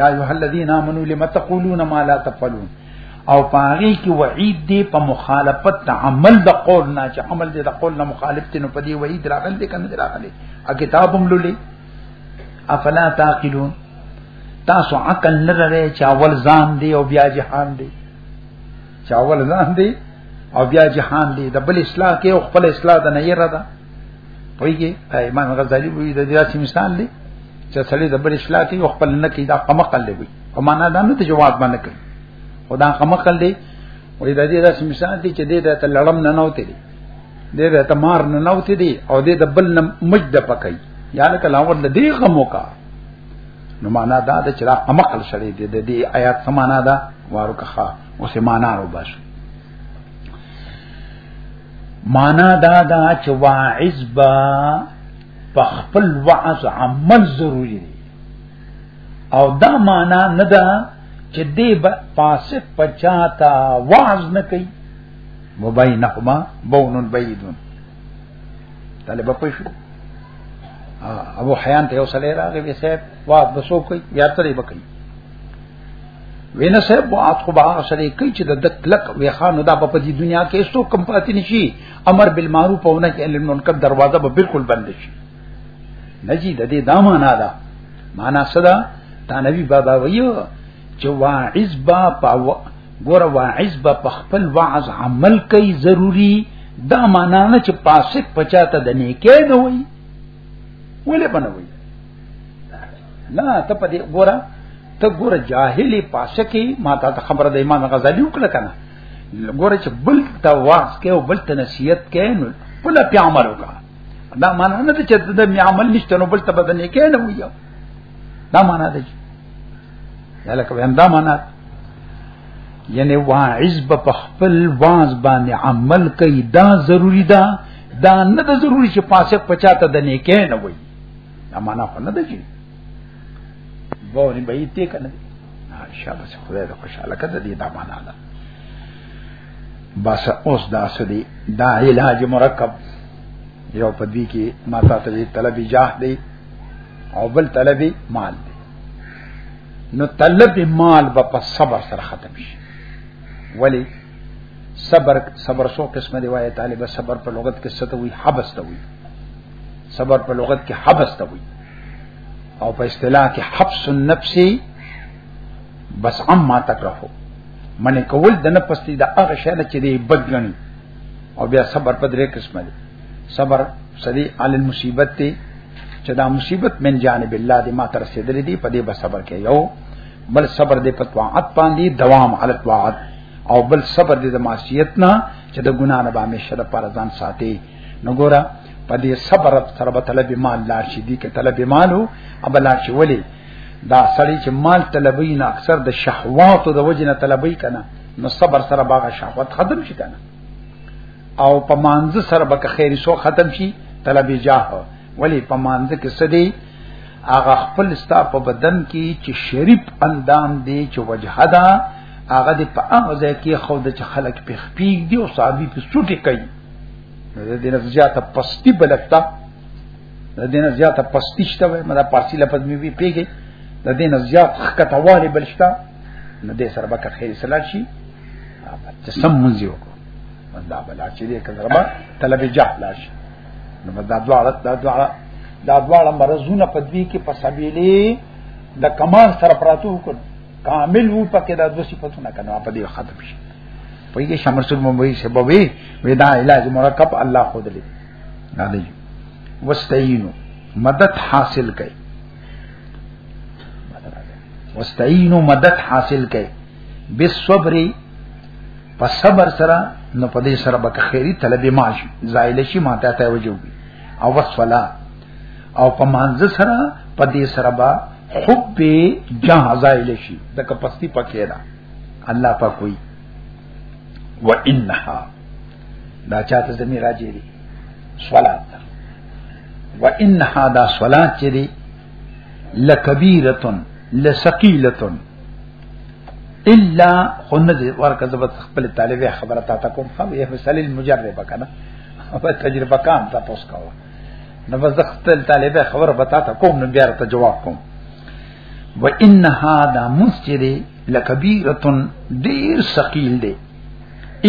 یا ایه الذین آمنو لم تقولون ما لا تفعلون او پاغي کې وعید دی په مخالفت د عمل د قول نه چې عمل دې د قول نه مخالف دی نو په دې وعید راغل دي کنه راغلي ا کتابم لولي افلا تعقلون تاسو عقل نه لرئ چې اول ځان دی او بیا جهان دی چې اول ځان دی او بیا جهان دی د بل اصلاح کې او خپل اصلاح د نه یره ده پویږي امام غزالی وی د دې اسی مثال دی چې سړی د بل اصلاح کوي او خپل نه کوي دا قمقل دی وی او معنا دا نه ته جواب باندې کوي خدا قمقل دی وی د دې اسی مثال دی چې دې د تلړم نه نوته دی دې د تمار نه نوته دی او دې د بل نه مجد پکای یا لکه لاور د دې غمو کا نو معنا دا د چرا قمقل سړی دی د دې آیات سمانا دا وارو کخه او سمانا رو باسو معنا دا دا چې واعظ با په خپل وعظ عمل ضروری دی او دا معنا نه ده چې دی به فاسق پچاتا وعظ نه کوي وبینهما بونن بعیدون طالب په شو ابو حیان ته یو سړی راغی وی صاحب واعظ بسو کوي یا ترې بکې وینه صاحب وعد خو به سره کوي چې د دکلک ویخانو دا په دې دنیا کې هیڅ کم پاتې نشي امر بالمعروف او نهي عن المنکر دروازه به بالکل بند شي نجی د دې دا معنا ده معنا صدا دا نبی بابا ویو چې واعظ با پاو ګور واعظ با په خپل وعظ عمل کوي ضروری دا معنا نه چې پاسک پچاته د نیکه نه وي ولې بنوي نه ته په دې ګوره ته ګوره جاهلی پاشکی ما ته خبره د امام غزالی وکړه کنه ګوره چې بل ته واس کې او بل ته نصیحت کې نو بل په عمل وکړه دا معنا نه ده چې د می عمل نشته نو بل ته بدنې کې نه وي دا معنا ده یا لکه ویم دا معنا یعنی واعظ په خپل واز باندې عمل کوي دا ضروری ده دا نه د ضروري چې فاسق پچاته د نیکه نه وي دا معنا خو نه ده چې باورې به یې ته کنه شابه سه خدای ته خوشاله کړه دې دا معنا ده بس اوس دا سدي دا علاج مرکب یو پدوی کې ما تا ته طلب جاه دی او بل طلب مال دی نو طلب مال به په صبر سره ختم شي ولی صبر صبر سو قسمه دی وای طالب صبر په لغت کې څه ته وی حبس ته وی صبر په لغت کې حبس ته وی او په اصطلاح کې حبس النفس بس عم ما تکرهو من کول د نه پستی د هغه شی نه چې دی بدګنی او بیا صبر په درې قسمه دی صبر سدی علی المصیبت ته چې دا مصیبت من جانب الله دې ما تر رسیدلې دي په دې به صبر کې یو بل صبر دې په طاعت باندې دوام علی طاعت او بل صبر دې د معصیت نه چې د ګنا نه باندې شر پر ځان ساتي نو ګوره په دې صبر سره به طلب مال لا شي دي کې طلب مالو ابلا شي ولي دا سړی چې مال طلبي نه اکثر د شهوات او د وجنه طلبي کنه نو صبر سره باغ شهوت ختم شي کنه او په مانزه سره به خیر سو ختم شي طلب جاه ولی په مانځ کې سدي هغه خپل ستا په بدن کې چې شریف اندام دی چې وجهه ده هغه د په هغه ځای کې خو د خلک په خپیګ دی او صحابي په سټي کوي د دې نه زیاته پستی بلکتا د دې نه زیاته پستی شته وای مدا پارسی لپس می وی پیګي د دې نه زیات خکته والی بلشتا نه دې سره بکه خیر سلام شي چې سم منځي وکړو مندا بلا چې دې کړه طلب جاه لاش نو دا دواړه دا دواړه دا دواړه مرزونه په دوی کې په سبيلي د کمال سره پراتو وکړ کامل وو پکې دا دوه صفاتونه کنه په دې ختم شي په یوه شمر سره ممبئی سے بوي ودا علاج مرکب الله خود لې نه دی واستعینوا مدد حاصل کړئ واستعینوا مدد حاصل کړئ بالصبر په صبر سره نو په دې سره به خیری طلب ماش زایل شي ماته ته وجو او وصلا او په مانځ سره په دې سره به حب جه زایل شي د کپستی پکې دا الله په کوئی و انها دا چاته زمي راځي دي صلات و انها دا صلات چې دي لکبیرتن لثقیلتن الا خن دې ورکه زبر خپل طالب خبره تا تا کوم خو یې مثال المجرب کنه او تجربه کان تا پوس کاوه نو بس خپل طالب خبره بتا تا کوم نو بیا ته جواب کوم و ان هذا مسجد لکبیره ډیر ثقيل دی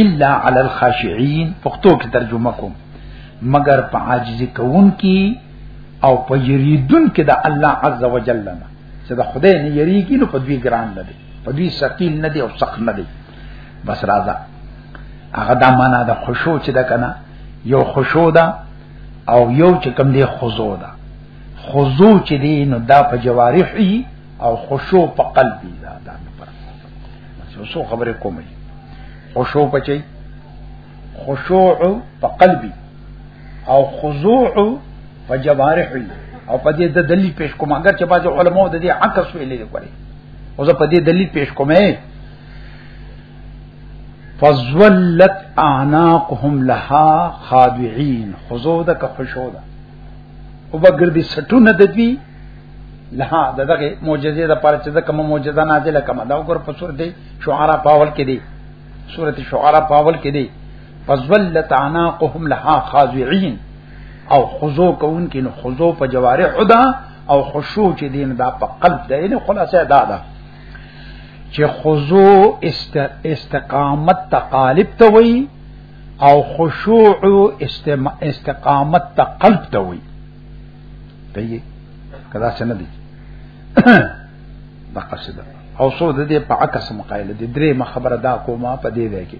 الا علی الخاشعين پښتو کې ترجمه کوم مگر په عاجزي کوون کې او په یریدون کې د الله عز وجل نه چې د خدای نه یریږي نو په دوی ګران نه دی په دوی ثقيل نه دی او سخت نه دی بس راځه هغه دا معنا د خشوع چې دا کنه یو خشوع ده او یو چې کم دی خضوع ده خضوع چې دی نو دا په جوارحي او خشوع په قلبي دا دا پر څه خبره کومه خشوع پچي خشوع په قلبي او خضوع په جوارح او په دې د دلیل پیش کوم اگر چې بعض علماء د دې عکس ویلې کوي او زه په دې دلیل پیش کوم فزولت اعناقهم لها خاضعين خضوع د خشوع ده او بغردي سټونه د دوی لها دغه معجزې د پاره چې د کوم معجزه نازله کوم دا وګور په سور دی شعرا پاول کې دی سورته شعرا پاول کې دی فزلت عناقهم لها خاضعين او خضوع کون کې نو خضوع په جوارح ده او خشوع چې دین دا په قلب ده یعنی خلاصه دا ده چې خضوع است استقامت تقالب ته وي او خشوع استقامت ته قلب ته وي دی کدا څنګه دی دا قصیده او سو د دې په عکس مقایله د درې مخبره دا کومه په دې ده کې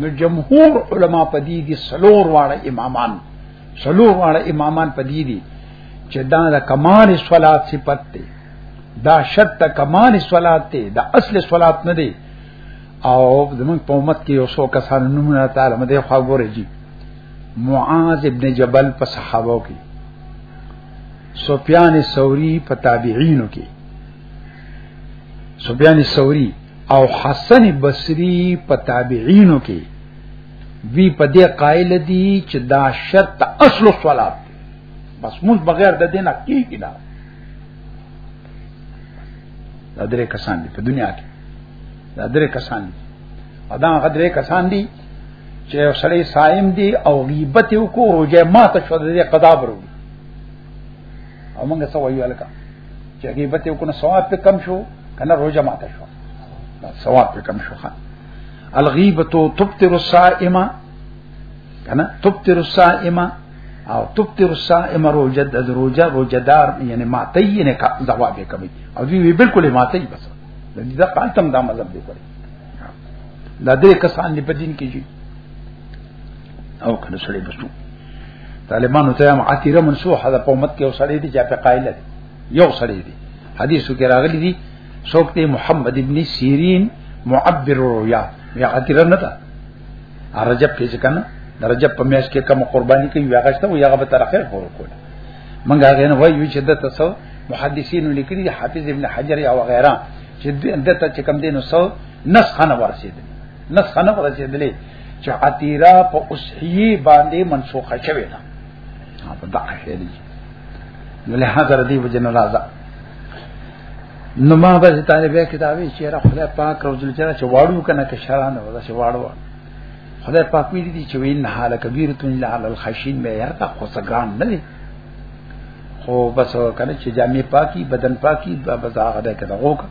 نو جمهور علما په دې دي سلور واړه امامان سلور واړه امامان په دې دي چې دا د کمال صلات صفت دی دا شرط د کمال صلات دی دا اصل صلات نه دی او زمون په امت کې یو څو کسان نمونه تعالی مده خوا ګورې جی معاذ ابن جبل په صحابه کې سفیان ثوری په تابعینو کې سفیان ثوری او حسن بصری په تابعینو کې وی په دې قائل دي چې دا شرط اصل الصلات بس موږ بغیر د دینه کیږي نه دا درې کسان دي په دنیا کې دا درې کسان دي ادا غدرې کسان دي چې سړی صائم دي او غیبت وکړو روزه ماته شو د قضا برو او موږ څه وایو الکه چې غیبت یو کنه ثواب په کم شو کنه روزه ماته شو ثواب په کم شو خان الغیبت تبتر الصائمه کنه تبتر الصائمه او تبتر الصائمه روزه د روزه روزدار یعنی ماته یې نه کا ثواب کمی او دوی بالکل ماته یې بس د دې ځکه تم دا مذهب دی کړی دا دې کسان دې په دین کې او کنه سړی بسو طالبانو ته هم عتیره منسوحه ده په امت کې وسړی دي چې په قائل دي یو سړی دي حدیثو کې راغلي دي څوک دی محمد ابن سیرین معبر الرؤیا یا عتیره نه ده رجب کې څنګه نه رجب په میاش کې کوم قرباني کوي هغه شته او هغه به تر اخر پورې کول منګه هغه نه وایو چې د تاسو محدثین لیکلي حافظ ابن حجر او غیره چې د ته چې کم دینو سو نسخه نه ورسېدل نه خنه ورسېدلې چې عتیرا په اوسحیه باندې منسوخه شوې ده په دغه شی دی نو له حاضر دی وجنه راځه نو ما به طالب کتابي چې را خدای پاک او ذل جلاله چې واړو کنه که شرانه ولا چې واړو خدای پاک ویل دي چې وین حال کبیر تن لعل الخشین مې هر کا خصګان نه دي خو بس کنه چې جامع پاکي بدن پاکي بس هغه ده کنه وکړه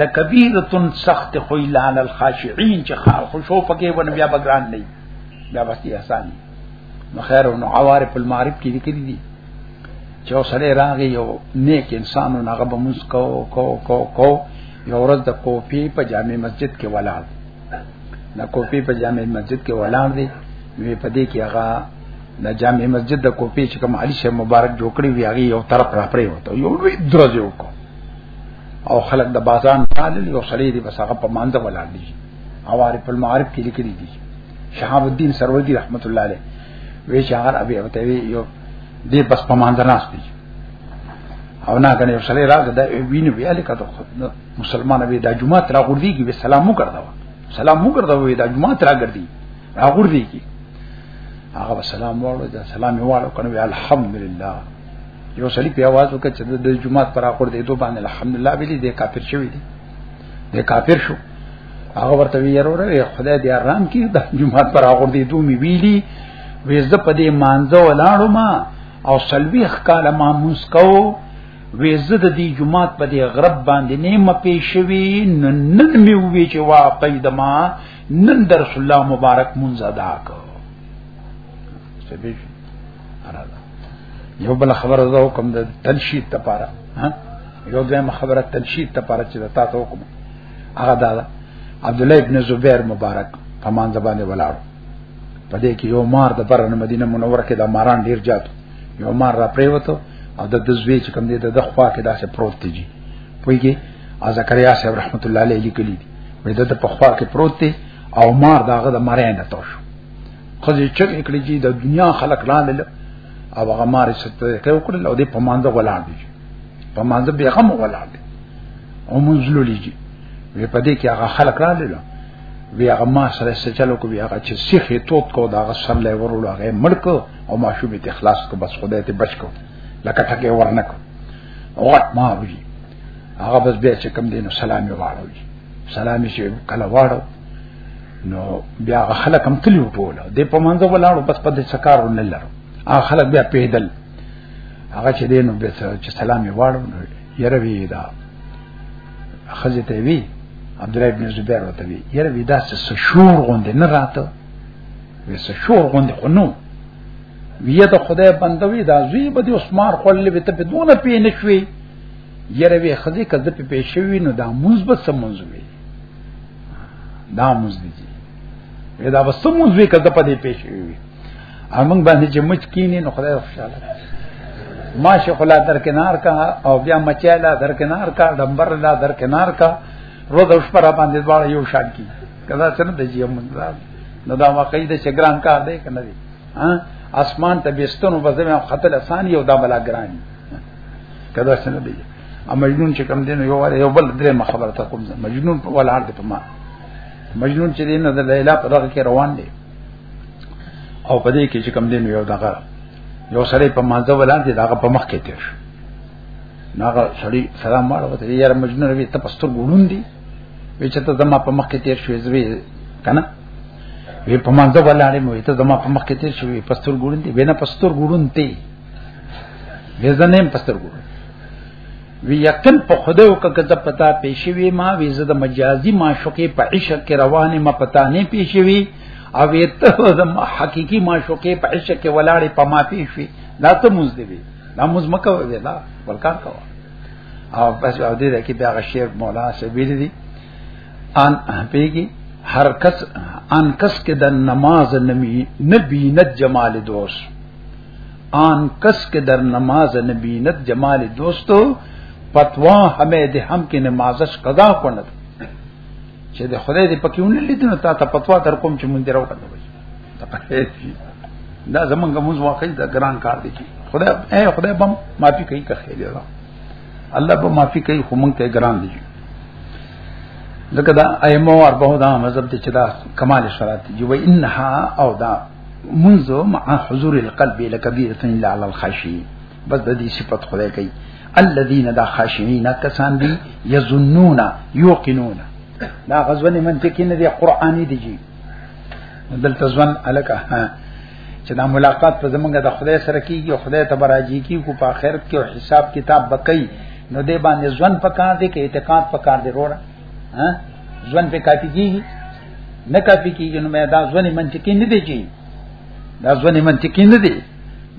لکبیرتن سخت خویلان الخاشعين چې خار خوشو پکې ون بیا بګران نه بیا بس احسان نو خیر نو عوارف المعارف کې لیکلي دي چې اوسړه راغی یو نیک انسان نو هغه به موږ کو کو کو کو یو ورځ د کوپی په جامع مسجد کې ولاړ د کوپی په جامع مسجد کې ولاړ دی وی په دې کې هغه د جامع مسجد د کوپی چې کوم علي شه مبارک جوړ کړی وی هغه یو طرف را پرې وته یو لوی درځ یو کو او خلق د بازان تعالی او سړی دی بس هغه په مانده ولاړ دي او عارف المعارف کې لیکلي دي شهاب الدین سروردی رحمت الله علیه وی شهر ابي او ته یو دی بس په مانده ناس دي او نه کنه یو سړی راغی دا ویني بیا لیکه مسلمان به د جمعه تر غردي کې به سلام مو کړدا سلام مو کړدا وې د جمعه تر غردي راغردي کې هغه سلام وړو دا سلام وړو کنه الحمدلله یو سړي په आवाज وکړ چې د جمعه پر اخر دې دوه باندې الحمدلله ویلي دې کافر شوی دی دې کافر شو هغه ورته ویروره خدای دې آرام کړي د جمعه پر اخر دې دوه می ویلي وې زه په دې مانځه ولاړو ما او سلوي خکاله ما مونږ کوو وې زه د دې جمعه په دې غرب باندې نه م پېښوي نن نن می وې چې واقعي د ما نن در رسول الله مبارک مونږ ادا کو یو بل خبره زه حکم د تنشید لپاره ها یو دیم خبره تنشید لپاره چې تا ته حکم هغه دا عبد الله ابن زبیر مبارک په مان زبانه ولاړ په دې کې یو مار د بر مدینه منوره کې د ماران ډیر جات یو مار را پریوتو او د دزوی چې کوم دې د خوا کې داسې پروت دی پویږي ا زکریا صاحب رحمت الله علیه لیکلی دی وې د په خوا کې پروت دی او مار داغه د مارې نه توشو خځه چې کړي چې د دنیا خلک لاندې او هغه ماري ستې کوي کړل او دې په مانځه ولاړ دي په مانځه به هم ولاړ دي او منزل لږي وی په دې کې هغه خلک رااله وی هغه ما سره سچلو کو وی هغه چې سیخه توت کو دا هغه سر لې ورول هغه مړک او ما شوبې ته خلاص کو بس خدای ته بچ کو لکه ټکه ورنک او ما وی هغه بس بیا چې کم دینو سلام یې واړو سلام یې کله واړو نو بیا خلک هم تلی وټوله د په منځ ولاړو بس په دې سکار نه لرو هغه خلک بیا پیدل هغه چې دینو به چې سلام یې واړو یره وی دا خزه ته وی عبد الله ابن زبیر وته وی یره وی دا څه شور غوندې نه راته وی څه شور غوندې خو نو وی ته خدای بندوي دا زوی به د عثمان خپل به ته بدون پینې شوی یره وی خزه کده په پیښوي نو دا موز به سمونځوي دا مزدي وی دا بس موږ وی کده په دې پیښ وی امنګ باندې چې مچ کینې نو خدای خوشاله ما شیخ الله در کنار کا او بیا مچاله در کنار کا دمبر الله در کنار کا روز اوس پر باندې دواړه یو شان کی کدا څنګه د جی موږ نو دا واقعي د شګران کار دی کنه دی ها اسمان ته بيستونو بزمه خطل اسان یو دا بلا ګرانی کدا څنګه دی ا مجنون چې کم دین یو یو بل درې ما خبره تا کوم مجنون په ولار دی په ما مجنون چې دین د لیلا په دغه کې روان دی او په دې کې چې کم دین یو دغه یو سره په مازه ولان دی دغه په مخ کې تیر شو ناغه سړی سلام ماړه وته یاره مجنون وی ته پستر ګړون دی وی چې ته زما په مخ کې تیر شوې زوی کنه وی په مانځه ولاړې مې ته زما په مخ کې تیر شوې پستر ګړون دی وینه پستر ګړون دی وې زنه پستر ګورم وی یقین په خدای او کګه د پتا پیښوي ما وی زه د مجازي معشوقې په عشق کې روانه ما پتا نه پیښوي او ته د حقيقي معشوقې په عشق کې ولاړې په ما پیښوي دا ته موز دی دا موز مکه وی دا ولکار کا او بس او دې کې بیا شعر مولا سبیل دي ان پیګي هر کس ان کس کې د نماز نبی نبی نه جمال دوست آن کس کے در نماز نبینت جمال دوستو پتوا همه د هم کې نمازش قضا کونه چې د خدای دې پکې ونې لیدنه تا ته پتوا در کوم چې مونږ درو کنه وي دا زمونږ موږ واقعي دا ګران کار دی خدای اے خدای بم معافي کوي که خیر دی الله به معافي کوي خو مونږ ته ګران دی ځکه دا ائمه او اربعه دا مذهب ته چې دا کمال شرایط دی وای انها او دا منذ مع حضور القلب لكبيرة الا على الخاشعين بس د دې صفت خدای کوي الذين دا خاشعين کسان دي يظنون يوقنون دا غزونه منطقي نه دي قرآني دي جي دلته ځوان الکه چې دا ملاقات په زمونږ د خدای سره کیږي او خدای ته براجي کی کو په آخرت کې حساب کتاب بکئی نو دې باندې ځوان پکار دي کې اعتقاد پکار دي وروړه ها ځوان په کافي کیږي نه کافي کیږي نو دا ځونی منطقي نه دی چی دا ځونی منطقي نه دی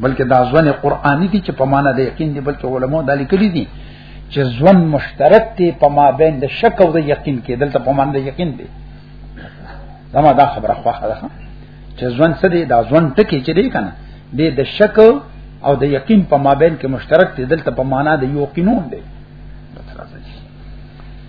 بلکې دا ځونی قرآني دي چې په معنا د یقین دي بلکې علماء دا لیکلي دي چې ځون مشترک دی په ما بین د شک او د یقین کې دلته په معنا د یقین دی زما دا خبره خوښه ده چې ځون څه دی دا ځون ټکی چې دی کنه د د شک او د یقین په مابین کې مشترک دی دلته په معنا د یقینون دی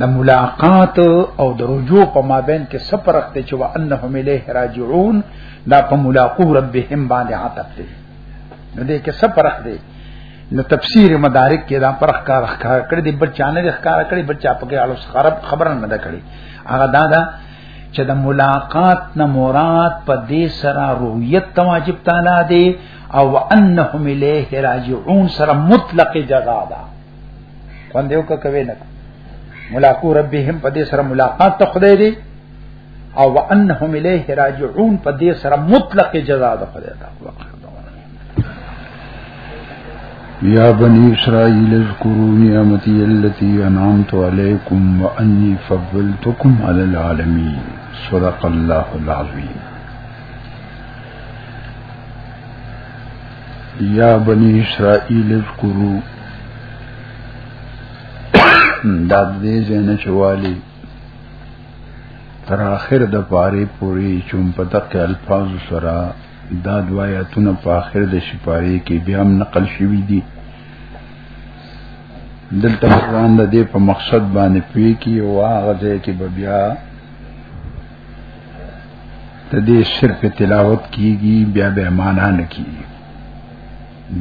د ملاقات او د رجوع په مابین کې څه فرق دی چې وانهم الیه راجعون دا په ملاقات ربهم باندې عتب دی نو دې کې څه فرق دی نو تفسیر مدارک کې دا فرق کار ښکار کړی دی بچانه ښکار کړی بچا په کې اړه خراب خبره نه ده کړی هغه دا دا چې د ملاقات نه مراد په دې سره رؤیت تواجب تعالی دی او انهم الیه راجعون سره مطلق جزا ده خوندې وکړه کوي نه ملاقات ربهم په دې سره ملاقات ته خدای دی او وانهم الیه راجعون په دې سره مطلق جزاء ده خدای ته یا بنی اسرائیل اذکروا نعمتی التي انعمت علیکم وانی فضلتکم علی العالمین صدق الله العظیم یا بنی اسرائیل اذکرو دا دې زنه چوالی تر اخر د پاره پوری چون په دقه الفاظ سره دا دوایاتونه په اخر د شپاره کې بیا هم نقل شوی دي دلته قرآن د دې په مقصد باندې پوي کې او هغه ځای کې بیا ته دې صرف تلاوت کیږي بیا به معنا نه کیږي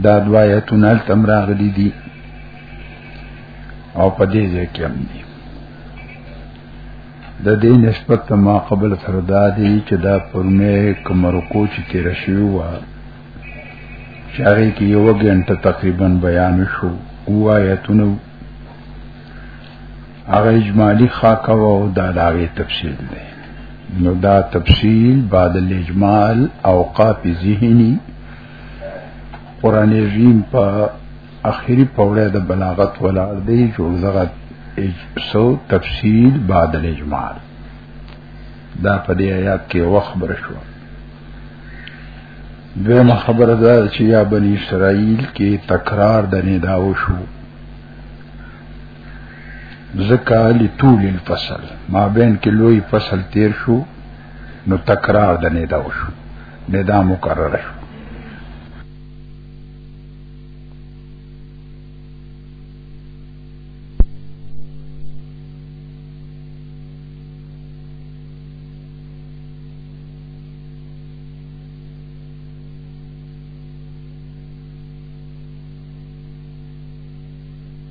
دا دعایتونه تم راغلي دي او په دې ځای کې هم دي د دې نسبت ته ما قبل سره دا دی چې دا پرمه کمرکو چې تیر شي و چې هغه کې یو غنټه تقریبا بیان شو او آیتونه هغه اجمالی خاکه او دا داوی تفصیل دی نو دا تفصیل بعد الاجمال اوقاف ذهنی قران عظیم په اخیری پوره د بلاغت ولاړ دی جوړ دغه سو تفصیل بعد الاجمال دا په دې آیات کې وخت برشو دویمه خبره ده چې یا بنی اسرائیل کې تکرار د نه داو شو ځکه لطول الفصل ما بین کې لوی فصل تیر شو نو تکرار د ندا وشو ندا مکرر شو